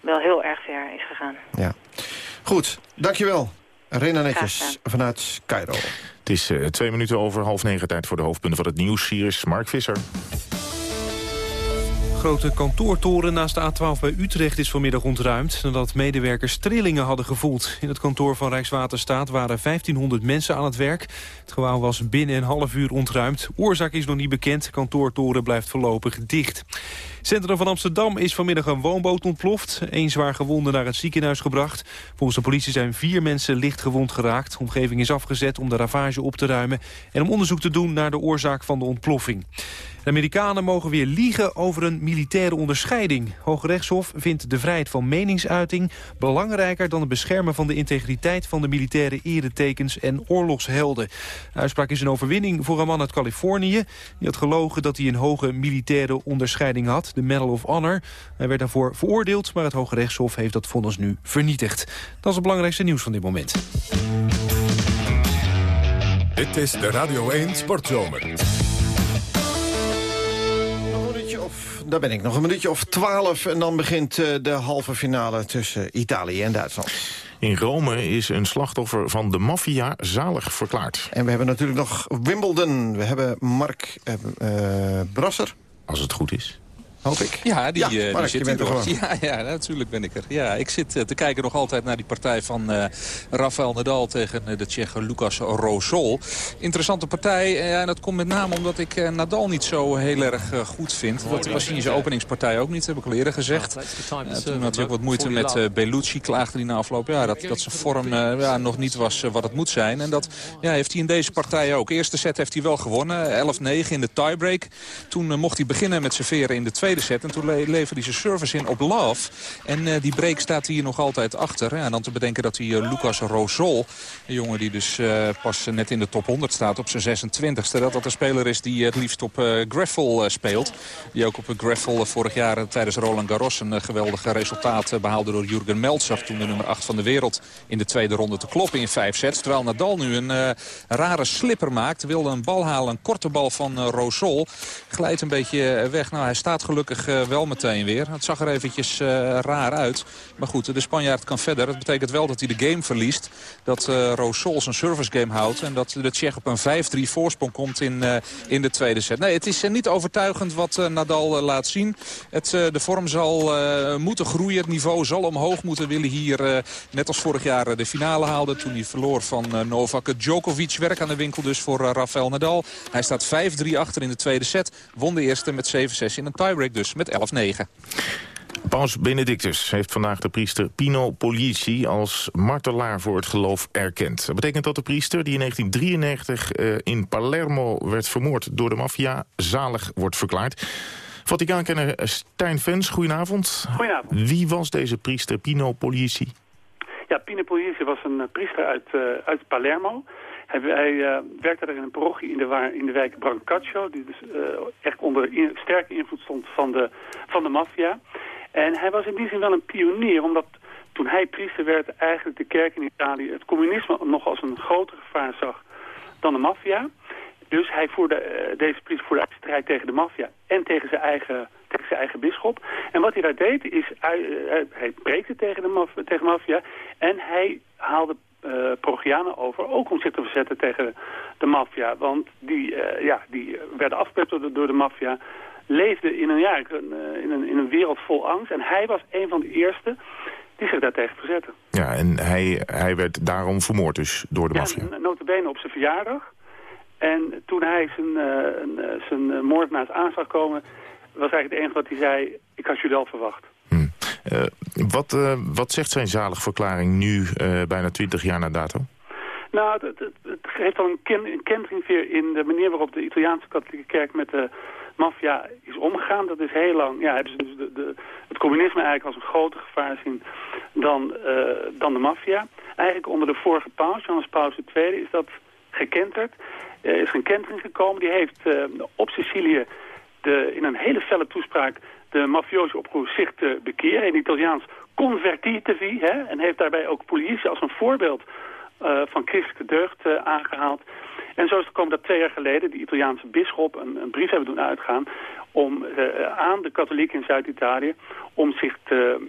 wel heel erg ver is gegaan. Ja. Goed, dankjewel. Rena Netjes vanuit Cairo. Het is eh, twee minuten over half negen tijd voor de hoofdpunten van het nieuws. Hier is Mark Visser. Grote kantoortoren naast de A12 bij Utrecht is vanmiddag ontruimd... nadat medewerkers trillingen hadden gevoeld. In het kantoor van Rijkswaterstaat waren 1500 mensen aan het werk. Het gebouw was binnen een half uur ontruimd. Oorzaak is nog niet bekend. Kantoortoren blijft voorlopig dicht. Centrum van Amsterdam is vanmiddag een woonboot ontploft. Eén zwaar gewonde naar het ziekenhuis gebracht. Volgens de politie zijn vier mensen licht gewond geraakt. De omgeving is afgezet om de ravage op te ruimen... en om onderzoek te doen naar de oorzaak van de ontploffing. De Amerikanen mogen weer liegen over een militaire onderscheiding. Hoogrechtshof vindt de vrijheid van meningsuiting belangrijker dan het beschermen van de integriteit van de militaire eretekens en oorlogshelden. De uitspraak is een overwinning voor een man uit Californië. Die had gelogen dat hij een hoge militaire onderscheiding had, de Medal of Honor. Hij werd daarvoor veroordeeld, maar het Hoogrechtshof heeft dat vonnis nu vernietigd. Dat is het belangrijkste nieuws van dit moment. Dit is de Radio 1 Sportzomer. Daar ben ik, nog een minuutje of twaalf... en dan begint eh, de halve finale tussen Italië en Duitsland. In Rome is een slachtoffer van de maffia zalig verklaard. En we hebben natuurlijk nog Wimbledon. We hebben Mark eh, eh, Brasser. Als het goed is. Hoop ik. Ja, die, Ja, eh, die zit hier er nog. gewoon. Ja, ja, natuurlijk ben ik er. Ja, ik zit eh, te kijken nog altijd naar die partij van eh, Rafael Nadal tegen de Tsjech Lucas Rosol. Interessante partij. en dat komt met name omdat ik eh, Nadal niet zo heel erg goed vind. Dat was in zijn openingspartij ook niet, heb ik al eerder gezegd. Toen had hij ook wat moeite met Bellucci. Klaagde hij na afloop ja, dat, dat zijn vorm eh, ja, nog niet was wat het moet zijn. En dat ja, heeft hij in deze partij ook. Eerste set heeft hij wel gewonnen. 11-9 in de tiebreak. Toen mocht hij beginnen met serveren in de tweede set. En toen le leverde hij zijn service in op Love. En eh, die break staat hier nog altijd achter. En dan te bedenken dat hij eh, Lucas Rosol, een jongen die dus eh, pas net in de top 100 staat op zijn 26e. Dat dat een speler is die het liefst op Greffel speelt. Die ook op Greffel vorig jaar tijdens Roland Garros een eh, geweldig resultaat eh, behaalde door Jurgen Meltzer. Toen de nummer 8 van de wereld in de tweede ronde te kloppen in vijf sets. Terwijl Nadal nu een rare slipper maakt. Wilde een bal halen, een korte bal van Rosol. Glijdt een beetje weg. Nou, hij staat gelukkig gelukkig eh, wel meteen weer. Het zag er eventjes eh, raar uit. Maar goed, de Spanjaard kan verder. Dat betekent wel dat hij de game verliest. Dat uh, Rosol zijn service game houdt. En dat de Tsjech op een 5-3 voorsprong komt in, in de tweede set. Nee, het is niet overtuigend wat Nadal laat zien. Het, de vorm zal moeten groeien. Het niveau zal omhoog moeten. Willen hier, net als vorig jaar, de finale haalden. Toen hij verloor van Novak Djokovic. Werk aan de winkel dus voor Rafael Nadal. Hij staat 5-3 achter in de tweede set. Won de eerste met 7-6 in een tiebreak dus met 11-9. Paus Benedictus heeft vandaag de priester Pino Puglisi als martelaar voor het geloof erkend. Dat betekent dat de priester, die in 1993 uh, in Palermo werd vermoord door de maffia, zalig wordt verklaard. Vaticaankenner Stijn Vens, goedenavond. Goedenavond. Wie was deze priester Pino Puglisi? Ja, Pino Puglisi was een priester uit, uh, uit Palermo. Hij, hij uh, werkte er in een parochie in de, in de wijk Brancaccio... die dus uh, echt onder sterke invloed stond van de, van de maffia. En hij was in die zin wel een pionier, omdat toen hij priester werd... eigenlijk de kerk in Italië het communisme nog als een groter gevaar zag dan de maffia. Dus hij voerde, uh, deze priester voerde uit strijd tegen de maffia en tegen zijn eigen, tegen eigen bisschop. En wat hij daar deed is, hij, hij preekte tegen de maffia en hij haalde uh, Progianen over, ook om zich te verzetten tegen de maffia. Want die, uh, ja, die werden afgepept door de, door de maffia, leefden in een, ja, in, een, in een wereld vol angst. En hij was een van de eerste die zich daartegen verzetten. Ja, en hij, hij werd daarom vermoord dus door de ja, maffia. notabene op zijn verjaardag. En toen hij zijn, uh, zijn moordenaars aan zag komen, was eigenlijk het enige wat hij zei, ik had jullie al verwacht. Uh, wat, uh, wat zegt zijn zaligverklaring nu, uh, bijna twintig jaar na dato? Nou, het, het, al een, ken, een kentering in de manier waarop de Italiaanse katholieke kerk met de maffia is omgegaan. Dat is heel lang, ja, hebben ze dus de, het communisme eigenlijk als een groter gevaar zien dan, dan de maffia. Eigenlijk onder de vorige paus, Johannes Paus II, is dat gekenterd. Er is een kentering gekomen, die heeft op Sicilië de, in een hele felle toespraak de mafiosi opgeroepen zich te bekeren. In Italiaans convertitevi. Hè, en heeft daarbij ook politie als een voorbeeld uh, van christelijke deugd uh, aangehaald. En zo is het gekomen dat twee jaar geleden de Italiaanse bisschop een, een brief hebben doen uitgaan... om aan de katholieken in Zuid-Italië om zich te,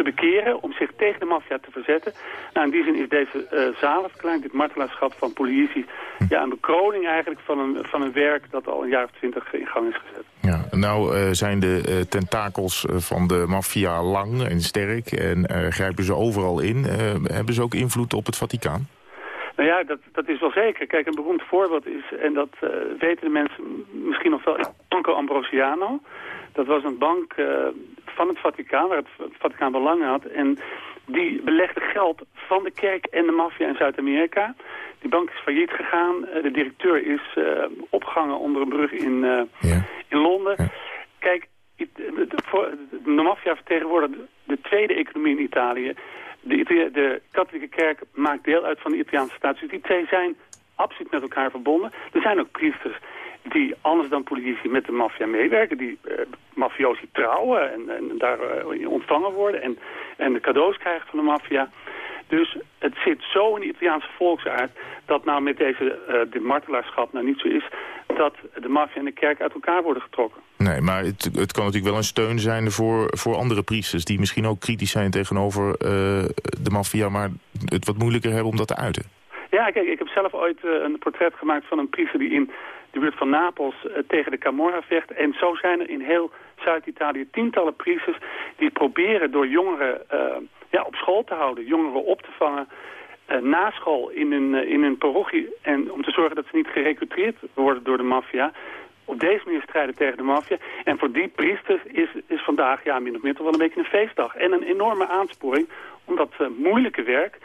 te bekeren, om zich tegen de maffia te verzetten. Nou, in die zin is deze uh, zalenverklaring, dit martelaarschap van politie... Ja, een bekroning eigenlijk van een, van een werk dat al een jaar of twintig in gang is gezet. Ja, nou uh, zijn de uh, tentakels van de maffia lang en sterk en grijpen ze overal in. hebben ze ook invloed op het Vaticaan? Nou ja, dat, dat is wel zeker. Kijk, een beroemd voorbeeld is, en dat weten de mensen misschien nog wel, Banco Ambrosiano. Dat was een bank van het Vaticaan, waar het, Vaticaan belang had. En die belegde geld van de kerk en de maffia in Zuid-Amerika. Die bank is failliet gegaan. De directeur is uh, opgehangen onder een brug in, ja. in Londen. Ja. Kijk, de, de, de maffia vertegenwoordigt de tweede economie in Italië. De, de katholieke kerk maakt deel uit van de Italiaanse staat. Dus die twee zijn absoluut met elkaar verbonden. Er zijn ook priesters die anders dan politici met de maffia meewerken, die uh, mafiosi trouwen en, en daar uh, ontvangen worden en, en de cadeaus krijgen van de maffia. Dus het zit zo in de Italiaanse volksaard dat nou met deze uh, dit martelaarschap nou niet zo is dat de maffia en de kerk uit elkaar worden getrokken. Nee, maar het, het kan natuurlijk wel een steun zijn voor, voor andere priesters die misschien ook kritisch zijn tegenover de maffia, maar het wat moeilijker hebben om dat te uiten. Ja, kijk, ik heb zelf ooit een portret gemaakt van een priester die in de buurt van Napels uh, tegen de Camorra vecht. En zo zijn er in heel Zuid-Italië tientallen priesters die proberen door jongeren uh, ja, op school te houden, jongeren op te vangen uh, na school in hun, in hun parochie. En om te zorgen dat ze niet gerecruiteerd worden door de maffia. Op deze manier strijden tegen de maffia. En voor die priesters is, is vandaag ja, min of meer toch wel een beetje een feestdag. En een enorme aansporing om dat moeilijke werk.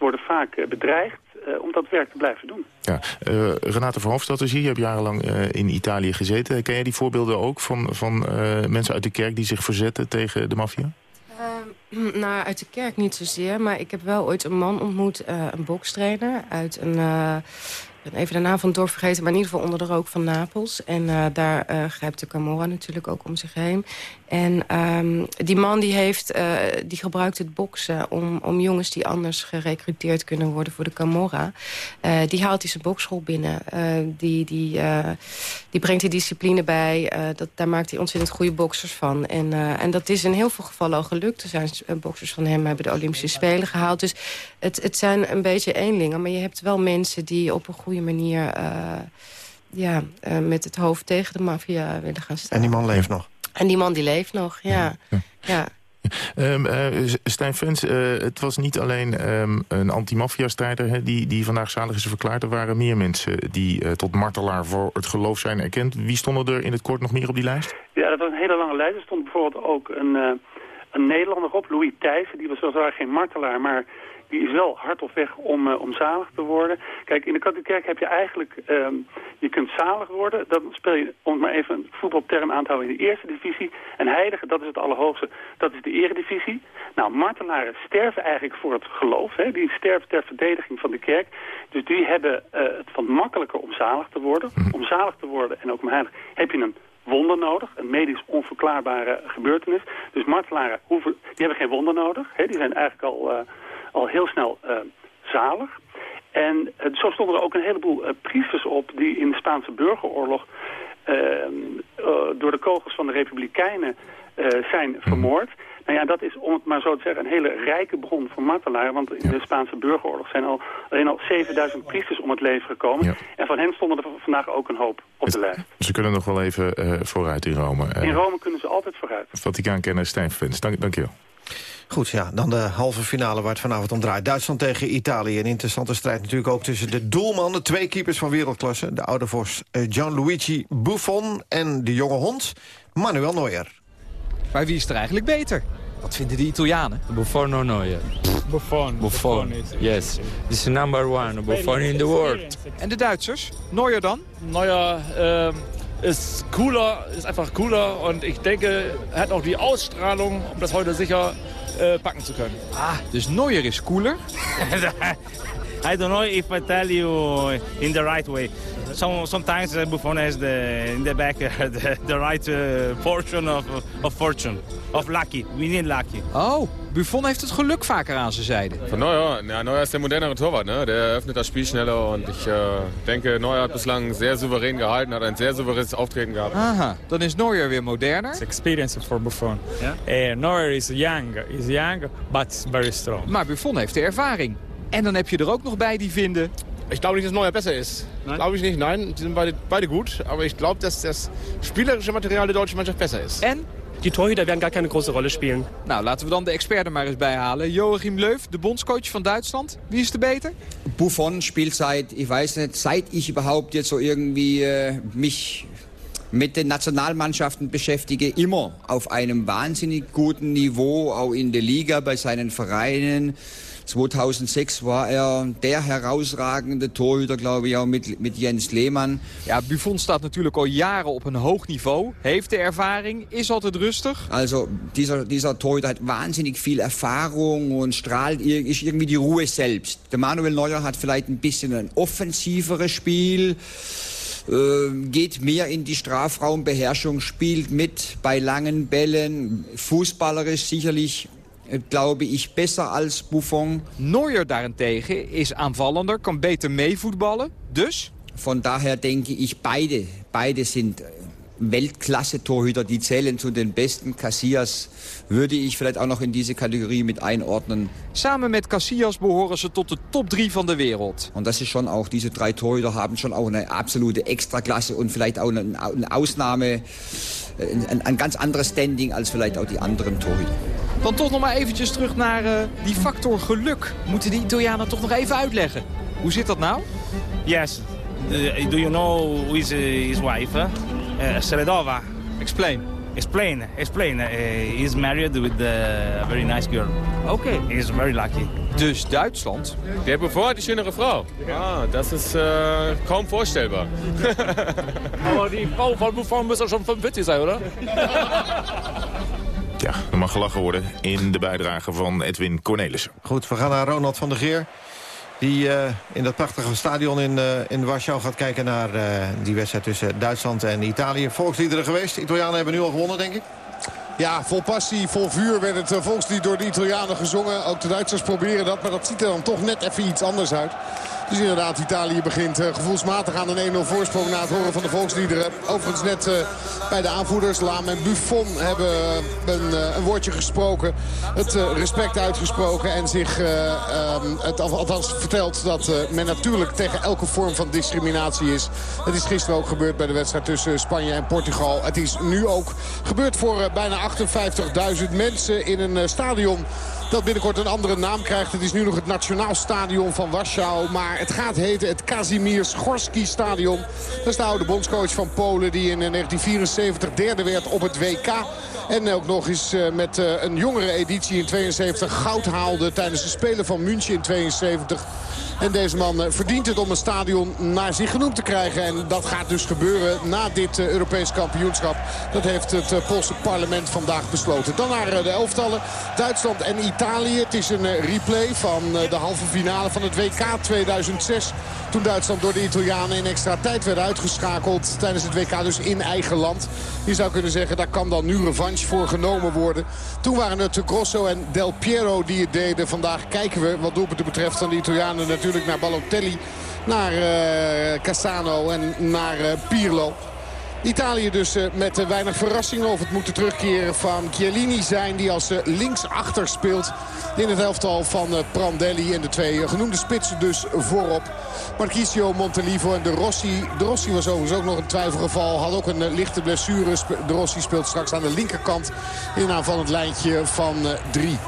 Worden vaak bedreigd uh, om dat werk te blijven doen. Ja, uh, Renate Verhofstadt is hier. Je hebt jarenlang uh, in Italië gezeten. Ken jij die voorbeelden ook van, van mensen uit de kerk die zich verzetten tegen de maffia? Uh, nou, uit de kerk niet zozeer. Maar ik heb wel ooit een man ontmoet, een bokstrainer... uit een, even de naam van het dorp vergeten, maar in ieder geval onder de rook van Napels. En eh, daar eh, grijpt de Camorra natuurlijk ook om zich heen. En ehm, die man die, heeft, eh, die gebruikt het boksen om, om jongens die anders gerecruiteerd kunnen worden voor de Camorra. die haalt hij zijn bokschool binnen. Die, die, die brengt die discipline bij. Dat, daar maakt hij ontzettend goede boksers van. En, en dat is in heel veel gevallen al gelukt. Er zijn boksers van hem hebben de Olympische Spelen gehaald. Dus het, het zijn een beetje eenlingen. Maar je hebt wel mensen die op een goede manier... eh, ja, eh, met het hoofd tegen de maffia willen gaan staan. En die man leeft nog. En die man die leeft nog, ja. ja. Ehm, eh, Stijn Fens, eh, het was niet alleen ehm, een anti-maffia-strijder hè, die, die vandaag zalig is verklaard. Er waren meer mensen die eh, tot martelaar voor het geloof zijn erkend. Wie stonden er in het kort nog meer op die lijst? Ja, dat was een hele lange lijst. Er stond bijvoorbeeld ook een, eh, een Nederlander op, Louis Thijssen. Die was weliswaar geen martelaar, maar die is wel hard op weg om, eh, om zalig te worden. Kijk, in de katholieke kerk heb je eigenlijk... ehm, je kunt zalig worden. Dan speel je, om maar even een voetbalterm aan te houden, in de eerste divisie. En heilige, dat is het allerhoogste, dat is de eredivisie. Nou, martelaren sterven eigenlijk voor het geloof. Hè. Die sterven ter verdediging van de kerk. Dus die hebben eh, het van makkelijker om zalig te worden. Om zalig te worden en ook om heilig heb je een wonder nodig. Een medisch onverklaarbare gebeurtenis. Dus martelaren hoeven, die hebben geen wonder nodig. Hè. Die zijn eigenlijk al, eh, al heel snel eh, zalig. En eh, zo stonden er ook een heleboel eh, priesters op die in de Spaanse burgeroorlog eh, eh, door de kogels van de Republikeinen eh, zijn vermoord. Nou ja, dat is, om het maar zo te zeggen, een hele rijke bron voor martelaren. Want in de Spaanse burgeroorlog zijn al, alleen al 7000 priesters om het leven gekomen. En van hen stonden er vandaag ook een hoop op de lijst. Ze kunnen nog wel even eh, vooruit in Rome. Eh, In Rome kunnen ze altijd vooruit. Vaticaankenner Stijn Fens, dank, dank je wel. Goed, ja, dan de halve finale waar het vanavond om draait. Duitsland tegen Italië. Een interessante strijd natuurlijk ook tussen de doelman... de twee keepers van wereldklasse. De oude vos eh, Gianluigi Buffon en de jonge hond Manuel Neuer. Maar wie is er eigenlijk beter? Wat vinden de Italianen? Buffon or Neuer? Buffon. Buffon, yes. This is number one, Buffon in the world. En de Duitsers? Neuer dan? Neuer ähm, ist cooler, ist einfach cooler und ich denke, er hat auch die Ausstrahlung, um das heute sicher äh, packen zu können. Ah, dus Neuer is cooler? I don't know if I tell you in the right way. Some, sometimes uh, Buffon has the in the back the, the right uh, portion of, of fortune, of lucky. We need lucky. Oh, Buffon heeft het geluk vaker aan zijn zijde. Neuer, ja, Neuer ist der modernere Torwart, ne? der öffnet das Spiel schneller und ich äh, denke, Neuer hat bislang sehr souverän gehalten, hat ein sehr souveränes Auftreten gehabt. Aha, dan is Neuer weer moderner. It's experience for Buffon. Uh, Neuer is young, is young, but very strong. Maar Buffon heeft de ervaring. En dan heb je er ook nog bij die vinden... Ich glaube nicht, dass Neuer besser ist. Glaube ich nicht, nein. Die sind beide, beide gut. Aber ich glaube, dass das spielerische Material der deutschen Mannschaft besser ist. En? Die Torhüter werden gar keine große Rolle spielen. Nou, laten we dan de expert er maar eens bij halen. Joachim Löw, de bondscoach van Duitsland. Wie is er beter? Buffon spielt seit, ich weiß nicht, seit ich überhaupt jetzt so irgendwie äh, mich mit den Nationalmannschaften beschäftige, immer auf einem wahnsinnig guten Niveau, auch in der Liga, bei seinen Vereinen. 2006 war er der herausragende Torhüter, glaube ich, auch mit, mit Jens Lehmann. Ja, Buffon staat natuurlijk al jaren op een hoog niveau. Heeft de ervaring, is altijd rustig. Also dieser, dieser Torhüter hat wahnsinnig viel Erfahrung und strahlt ist irgendwie die Ruhe selbst. Der Manuel Neuer hat vielleicht ein bisschen ein offensiveres Spiel, äh, geht mehr in die Strafraumbeherrschung, spielt mit bei langen Bällen, fußballerisch sicherlich glaube ich, besser als Buffon. Neuer daarentegen is aanvallender, kan beter meevoetballen. Dus? Von daher denke ich, beide, beide sind äh, Weltklasse-Torhüter, die zählen zu den besten. Casillas würde ich vielleicht auch noch in diese Kategorie mit einordnen. Samen met Casillas behoren ze tot de top 3 van de wereld. Und das ist schon auch, diese drei Torhüter haben schon auch eine absolute Extraklasse und vielleicht auch eine, eine Ausnahme, ein, ein ganz anderes Standing als vielleicht auch die anderen Torhüter. Dan toch nog maar eventjes terug naar eh, die factor geluk. Moeten de Italianen toch nog even uitleggen. Hoe zit dat nou? Yes. Uh, do you know who is uh, his wife? Uh, Seredova. Explain. Explain. Explain. Uh, he's married with a very nice girl. Okay. He's very lucky. Dus Duitsland? Der Buffon hat die schönere Frau. Ah, das ist äh, kaum vorstellbar. Aber die Frau von Buffon muss ja schon 45 sein, oder? Ja, er mag gelachen worden in de bijdrage van Edwin Cornelissen. Goed, we gaan naar Ronald van der Geer. Die eh, in dat prachtige stadion in, eh, in Warschau gaat kijken naar eh, die wedstrijd tussen Duitsland en Italië. Volksliederen geweest. Italianen hebben nu al gewonnen, denk ik. Ja, vol passie, vol vuur werd het volkslied door de Italianen gezongen. Ook de Duitsers proberen dat, maar dat ziet er dan toch net even iets anders uit. Dus inderdaad, Italië begint eh, gevoelsmatig aan een 1-0 voorsprong na het horen van de volksliederen. Overigens net eh, bij de aanvoerders Laam en Buffon hebben eh, een, een woordje gesproken. Het respect uitgesproken en zich eh, ehm, het, al- althans verteld dat men natuurlijk tegen elke vorm van discriminatie is. Het is gisteren ook gebeurd bij de wedstrijd tussen Spanje en Portugal. Het is nu ook gebeurd voor bijna 58.000 mensen in een stadion dat binnenkort een andere naam krijgt. Het is nu nog het Nationaal Stadion van Warschau. Maar het gaat heten het Kazimierz Gorski Stadion. Dat is de oude bondscoach van Polen die in eh, 1974 derde werd op het WK. En ook nog eens eh, met eh, een jongere editie in 72 goud haalde tijdens de Spelen van München in 72. En deze man eh, verdient het om een stadion naar zich genoemd te krijgen. En dat gaat dus gebeuren na dit eh, Europees kampioenschap. Dat heeft het eh, Poolse parlement vandaag besloten. Dan naar de elftallen. Duitsland en Italië. Het is een replay van de halve finale van het WK 2006. Toen Duitsland door de Italianen in extra tijd werd uitgeschakeld. Tijdens het WK dus in eigen land. Je zou kunnen zeggen, daar kan dan nu revanche voor genomen worden. Toen waren het Grosso en Del Piero die het deden. Vandaag kijken we wat doelpunten betreft van de Italianen natuurlijk naar Balotelli. Naar eh Cassano en naar eh, Pirlo. Italië dus eh, met weinig verrassingen of het moet de terugkeren van Chiellini zijn... die als linksachter speelt in het elftal van Prandelli. En de twee genoemde spitsen dus voorop. Marquisio Montelivo en De Rossi. De Rossi was overigens ook nog een twijfelgeval. Had ook een lichte blessure. De Rossi speelt straks aan de linkerkant in aanvallend lijntje van drie.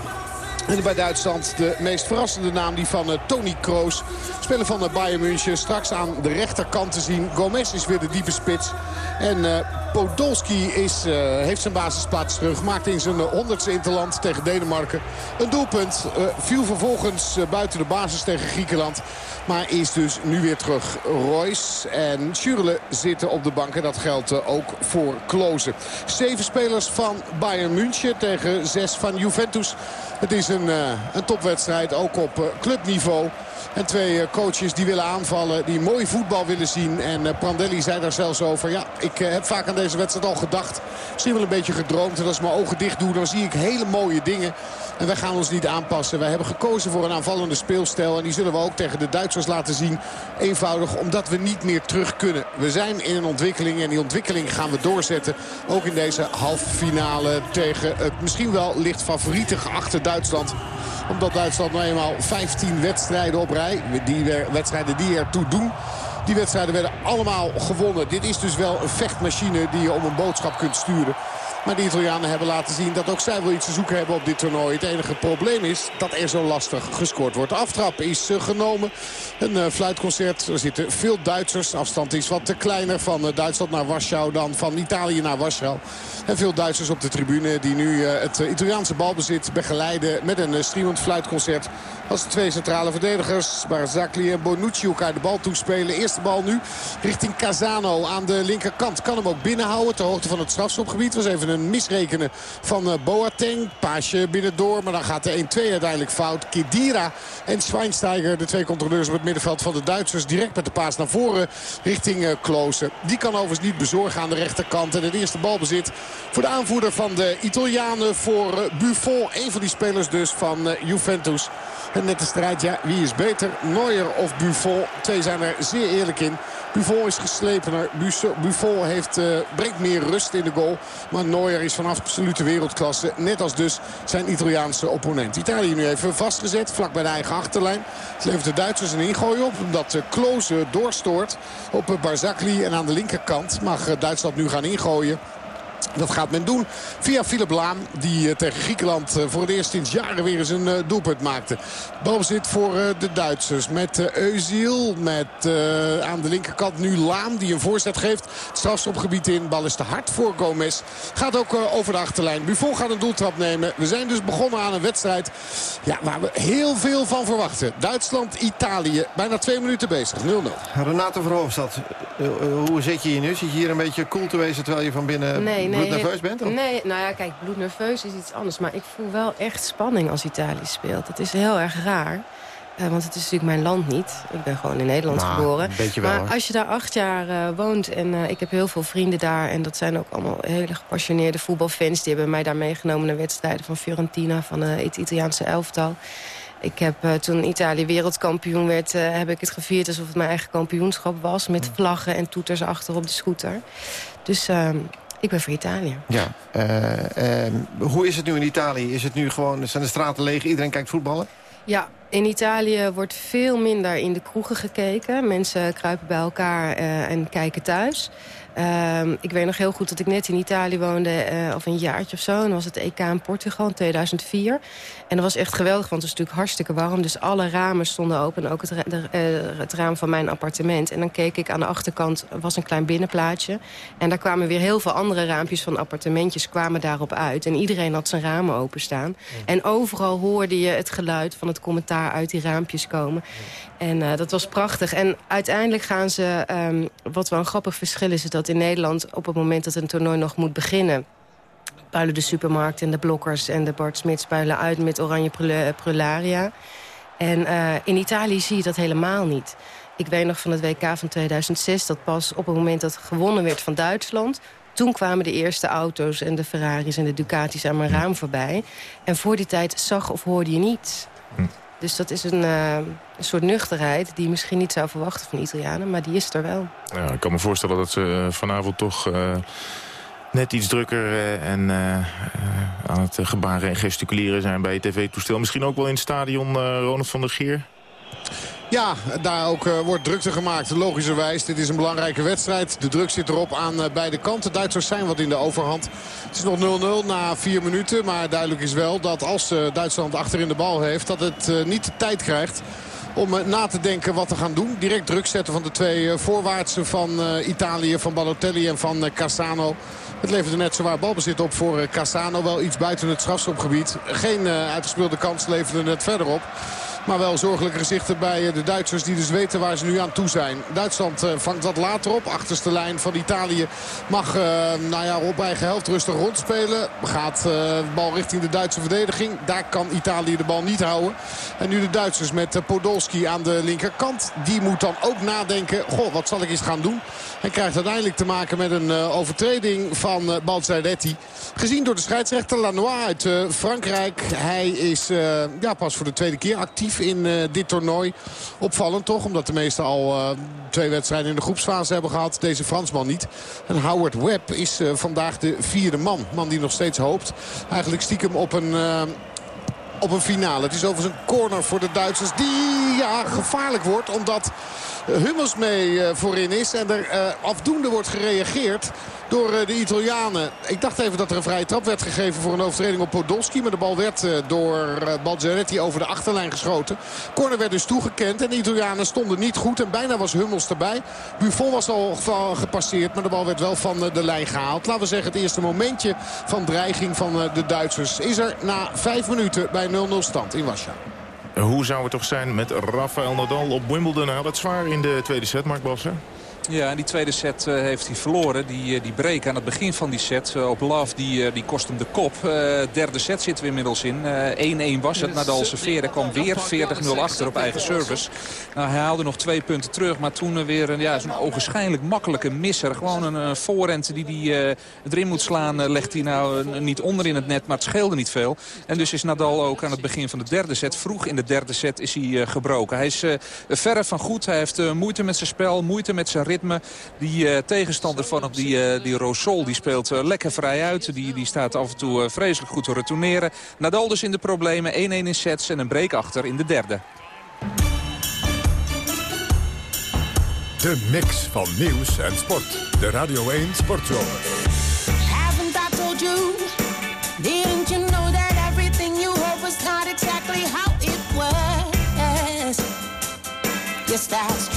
En bij Duitsland de meest verrassende naam die van eh, Tony Kroos. Speler van de Bayern München. Straks aan de rechterkant te zien. Gomez is weer de diepe spits. En eh, Podolski is, eh, heeft zijn basisplaats terug. Maakte in zijn honderdste interland tegen Denemarken een doelpunt. Eh, viel vervolgens eh, buiten de basis tegen Griekenland. Maar is dus nu weer terug. Royce en Schürrle zitten op de bank. En dat geldt ook voor Klozen. Zeven spelers van Bayern München tegen zes van Juventus. Het is een, een topwedstrijd, ook op clubniveau. En twee eh, coaches die willen aanvallen, die mooi voetbal willen zien. En eh, Prandelli zei daar zelfs over. Ja, ik eh, heb vaak aan deze wedstrijd al gedacht. Misschien wel een beetje gedroomd. En als ik mijn ogen dicht doe, dan zie ik hele mooie dingen. En wij gaan ons niet aanpassen. Wij hebben gekozen voor een aanvallende speelstijl. En die zullen we ook tegen de Duitsers laten zien. Eenvoudig omdat we niet meer terug kunnen. We zijn in een ontwikkeling en die ontwikkeling gaan we doorzetten. Ook in deze halve finale tegen het misschien wel licht favoriete geachte Duitsland omdat Duitsland nou eenmaal 15 wedstrijden op. Die wer- wedstrijden die ertoe doen. Die wedstrijden werden allemaal gewonnen. Dit is dus wel een vechtmachine die je om een boodschap kunt sturen. Maar de Italianen hebben laten zien dat ook zij wel iets te zoeken hebben op dit toernooi. Het enige probleem is dat er zo lastig gescoord wordt. Aftrap is eh, genomen. Een eh, fluitconcert. Er zitten veel Duitsers. Afstand is wat te kleiner van eh, Duitsland naar Warschau dan van Italië naar Warschau. En veel Duitsers op de tribune die nu het Italiaanse balbezit begeleiden met een streamend fluitconcert. Als de twee centrale verdedigers, Barzagli en Bonucci, elkaar de bal toespelen. Eerste bal nu richting Casano aan de linkerkant. Kan hem ook binnenhouden ter hoogte van het strafschopgebied. Was even een misrekenen van eh, Boateng. Paasje binnendoor, maar dan gaat de 1-2 uiteindelijk fout. Kedira en Schweinsteiger, de twee controleurs op het middenveld van de Duitsers. Direct met de paas naar voren richting eh, Klose. Die kan overigens niet bezorgen aan de rechterkant. En het eerste balbezit voor de aanvoerder van de Italianen. Voor eh, Buffon, een van die spelers dus van Juventus. En net de strijd, ja, wie is beter? Neuer of Buffon? Twee zijn er zeer eerlijk in. Buffon is geslepener. Busso- Buffon heeft, eh, brengt meer rust in de goal. Maar Neuer is van absolute wereldklasse. Net als dus zijn Italiaanse opponent. Italië nu even vastgezet, vlak bij de eigen achterlijn. Het levert de Duitsers een ingooi op. Omdat uh, Klose doorstoort op uh, Barzagli. En aan de linkerkant mag eh, Duitsland nu gaan ingooien. Dat gaat men doen via Philip Laam. Die eh, tegen Griekenland eh, voor het eerst sinds jaren weer eens een eh, doelpunt maakte. Balbezit voor eh, de Duitsers. Met eh, Özil. Met eh, aan de linkerkant nu Laam die een voorzet geeft. Het strafschopgebied in. Bal is te hard voor Gomez. Gaat ook over de achterlijn. Buffon gaat een doeltrap nemen. We zijn dus begonnen aan een wedstrijd ja, waar we heel veel van verwachten. Duitsland-Italië. Bijna twee minuten bezig. 0-0. Renate Verhoofdstad, eh, hoe zit je hier nu? Zit je hier een beetje cool te wezen terwijl je van binnen Nee, nee. bloednerveus bent? of? Nee, nou ja, kijk, bloednerveus is iets anders. Maar ik voel wel echt spanning als Italië speelt. Het is heel erg raar. Eh, want het is natuurlijk mijn land niet. Ik ben gewoon in Nederland Nou, geboren. wel, maar als je daar acht jaar eh, woont... en eh, ik heb heel veel vrienden daar... en dat zijn ook allemaal hele gepassioneerde voetbalfans... die hebben mij daar meegenomen naar wedstrijden van Fiorentina... van het Italiaanse elftal. Ik heb toen Italië wereldkampioen werd... heb ik het gevierd alsof het mijn eigen kampioenschap was... met vlaggen en toeters achter op de scooter. Dus eh, ik ben voor Italië. Ja. eh, eh, hoe is het nu in Italië? Is het nu gewoon, zijn de straten leeg, iedereen kijkt voetballen? Ja, in Italië wordt veel minder in de kroegen gekeken. Mensen kruipen bij elkaar eh, en kijken thuis. Ehm, ik weet nog heel goed dat ik net in Italië woonde, eh, of een jaartje of zo. En dan was het EK in Portugal in 2004. En dat was echt geweldig, want het was natuurlijk hartstikke warm. Dus alle ramen stonden open, ook het, ra- de, eh, het raam van mijn appartement. En dan keek ik aan de achterkant, was een klein binnenplaatje. En daar kwamen weer heel veel andere raampjes van appartementjes kwamen daarop uit. En iedereen had zijn ramen openstaan. En overal hoorde je het geluid van het commentaar uit die raampjes komen. En eh, dat was prachtig. En uiteindelijk gaan ze... ehm, wat wel een grappig verschil is... is dat in Nederland op het moment dat een toernooi nog moet beginnen... puilen de supermarkten en de blokkers en de Bart Smits puilen uit... met oranje prul- prularia. En eh, in Italië zie je dat helemaal niet. Ik weet nog van het WK van 2006... dat pas op het moment dat gewonnen werd van Duitsland... Toen kwamen de eerste auto's en de Ferraris en de Ducatis aan mijn raam voorbij. En voor die tijd zag of hoorde je niets. Dus dat is een, eh, een soort nuchterheid die je misschien niet zou verwachten van Italianen. Maar die is er wel. Ja, ik kan me voorstellen dat ze eh, vanavond toch eh, net iets drukker eh, en eh, eh, aan het gebaren en gesticuleren zijn bij het tv-toestel. Misschien ook wel in het stadion Ronald van der Geer. Ja, daar ook wordt drukte gemaakt. Logischerwijs, dit is een belangrijke wedstrijd. De druk zit erop aan beide kanten. Duitsers zijn wat in de overhand. Het is nog 0-0 na vier minuten. Maar duidelijk is wel dat als eh, Duitsland achterin de bal heeft... dat het niet de tijd krijgt om na te denken wat te gaan doen. Direct druk zetten van de twee voorwaartsen van Italië, van Balotelli en van Cassano. Het leverde net zowaar balbezit op voor eh, Cassano. Wel iets buiten het strafschopgebied. Geen eh, uitgespeelde kans leverde het verder op. Maar wel zorgelijke gezichten bij eh, de Duitsers die dus weten waar ze nu aan toe zijn. Duitsland vangt wat later op. Achterste lijn van Italië mag nou ja, op eigen helft rustig rondspelen. Gaat de bal richting de Duitse verdediging. Daar kan Italië de bal niet houden. En nu de Duitsers met Podolski aan de linkerkant. Die moet dan ook nadenken. Goh, wat zal ik eens gaan doen? En krijgt uiteindelijk te maken met een eh, overtreding van uh. Gezien door de scheidsrechter Lanois uit eh, Frankrijk. Hij is ja, pas voor de tweede keer actief in dit toernooi. Opvallend toch, omdat de meesten al twee wedstrijden in de groepsfase hebben gehad. Deze Fransman niet. En Howard Webb is vandaag de vierde man. Man die nog steeds hoopt. Eigenlijk stiekem op een... op een finale. Het is overigens een corner voor de Duitsers die ja, gevaarlijk wordt. Omdat Hummels mee eh, voorin is. En er eh, afdoende wordt gereageerd door eh, de Italianen. Ik dacht even dat er een vrije trap werd gegeven voor een overtreding op Podolski. Maar de bal werd door Balzaretti over de achterlijn geschoten. Corner werd dus toegekend. En de Italianen stonden niet goed. En bijna was Hummels erbij. Buffon was al gepasseerd. Maar de bal werd wel van de lijn gehaald. Laten we zeggen het eerste momentje van dreiging van de Duitsers. Is er na vijf minuten bij 0-0 stand in Warschau. Hoe zou het toch zijn met Rafael Nadal op Wimbledon? Hij had het zwaar in de tweede set, Mark Bassen. Ja, en die tweede set eh, heeft hij verloren. Die, eh, die break aan het begin van die set eh, op Love, die, die kost hem de kop. Derde set zitten we inmiddels in. Eh, 1-1 was het. Nadal serveerde kwam weer 40-0 achter op eigen service. Nou, hij haalde nog twee punten terug. Maar toen weer een, ja, ogenschijnlijk makkelijke misser. Gewoon een eh, voorrend die hij erin moet slaan. legt hij nou niet onder in het net, maar het scheelde niet veel. En dus is Nadal ook aan het begin van de derde set. Vroeg in de derde set is hij gebroken. Hij is verre van goed. Hij heeft moeite met zijn spel, moeite met zijn ritme. Die eh, tegenstander van op die, eh, die Rosol, die speelt eh, lekker vrij uit. Die, die staat af en toe vreselijk goed te retourneren. Nadal dus in de problemen. 1-1 in sets en een break achter in de derde. De mix van nieuws en sport. De Radio 1 Sportzomer. Haven't I told you? Didn't you know that everything you heard was not exactly how it was? Yes, that's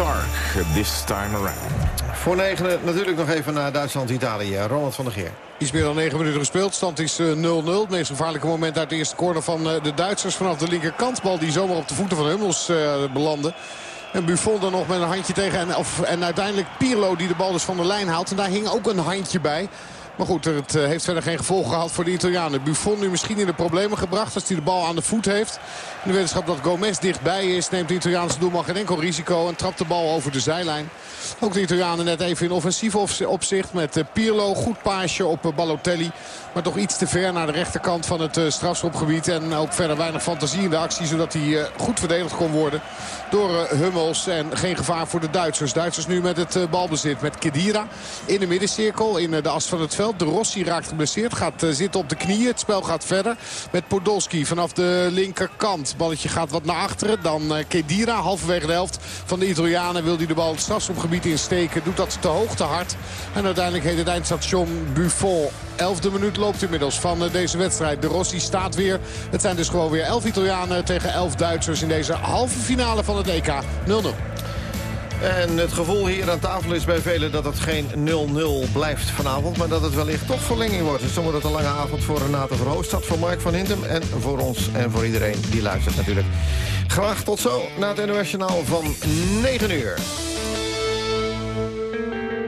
Stark, This Time Around. Voor negenen natuurlijk nog even naar Duitsland-Italië. Ronald van der Geer. Iets meer dan 9 minuten gespeeld. Stand is 0-0. Het meest gevaarlijke moment uit de eerste corner van de Duitsers. Vanaf de linkerkant. Bal die zomaar op de voeten van Hummels uh, belandde. En Buffon er nog met een handje tegen. En, of, en uiteindelijk Pirlo die de bal dus van de lijn haalt. En daar hing ook een handje bij. Maar goed, het eh, heeft verder geen gevolgen gehad voor de Italianen. Buffon nu misschien in de problemen gebracht als hij de bal aan de voet heeft. De wetenschap dat Gomez dichtbij is, neemt de Italiaanse doelman geen enkel risico. En trapt de bal over de zijlijn. Ook de Italianen net even in offensief opzicht met eh, Pirlo. Goed paasje op eh, Balotelli. Maar toch iets te ver naar de rechterkant van het strafschopgebied. En ook verder weinig fantasie in de actie. Zodat hij goed verdedigd kon worden door Hummels. En geen gevaar voor de Duitsers. Duitsers nu met het balbezit met Kedira in de middencirkel. In de as van het veld. De Rossi raakt geblesseerd. Gaat zitten op de knieën. Het spel gaat verder met Podolski vanaf de linkerkant. Balletje gaat wat naar achteren. Dan Kedira halverwege de helft van de Italianen wil hij de bal het strafschopgebied insteken. Doet dat te hoog, te hard. En uiteindelijk heet het eindstation Buffon. Elfde minuut loopt inmiddels van deze wedstrijd. De Rossi staat weer. Het zijn dus gewoon weer elf Italianen tegen elf Duitsers in deze halve finale van het EK 0-0. En het gevoel hier aan tafel is bij velen dat het geen 0-0 blijft vanavond... maar dat het wellicht toch verlenging wordt. Dus dan het een lange avond voor Renate Verhoostad, voor Mark van Hintem... en voor ons en voor iedereen die luistert natuurlijk. Graag tot zo naar het internationaal van 9 uur.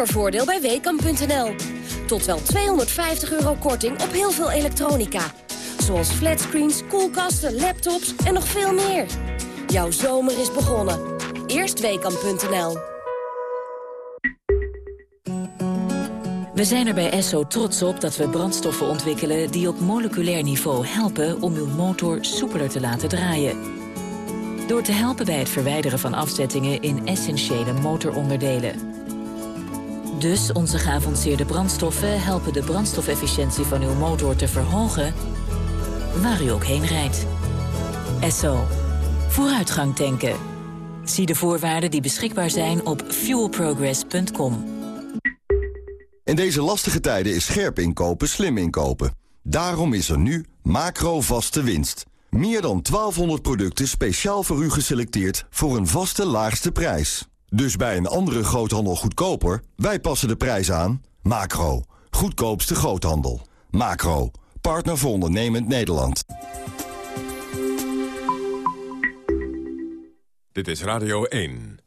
Zomervoordeel bij Weekamp.nl. Tot wel 250 euro korting op heel veel elektronica. Zoals flatscreens, koelkasten, laptops en nog veel meer. Jouw zomer is begonnen. Eerst Weekamp.nl. We zijn er bij Esso trots op dat we brandstoffen ontwikkelen... die op moleculair niveau helpen om uw motor soepeler te laten draaien. Door te helpen bij het verwijderen van afzettingen in essentiële motoronderdelen... Dus onze geavanceerde brandstoffen helpen de brandstofefficiëntie van uw motor te verhogen... waar u ook heen rijdt. Esso. Vooruitgang tanken. Zie de voorwaarden die beschikbaar zijn op fuelprogress.com. In deze lastige tijden is scherp inkopen slim inkopen. Daarom is er nu macro vaste winst. Meer dan 1200 producten speciaal voor u geselecteerd voor een vaste laagste prijs. Dus bij een andere groothandel goedkoper, wij passen de prijs aan. Macro, goedkoopste groothandel. Macro, partner voor ondernemend Nederland. Dit is Radio 1.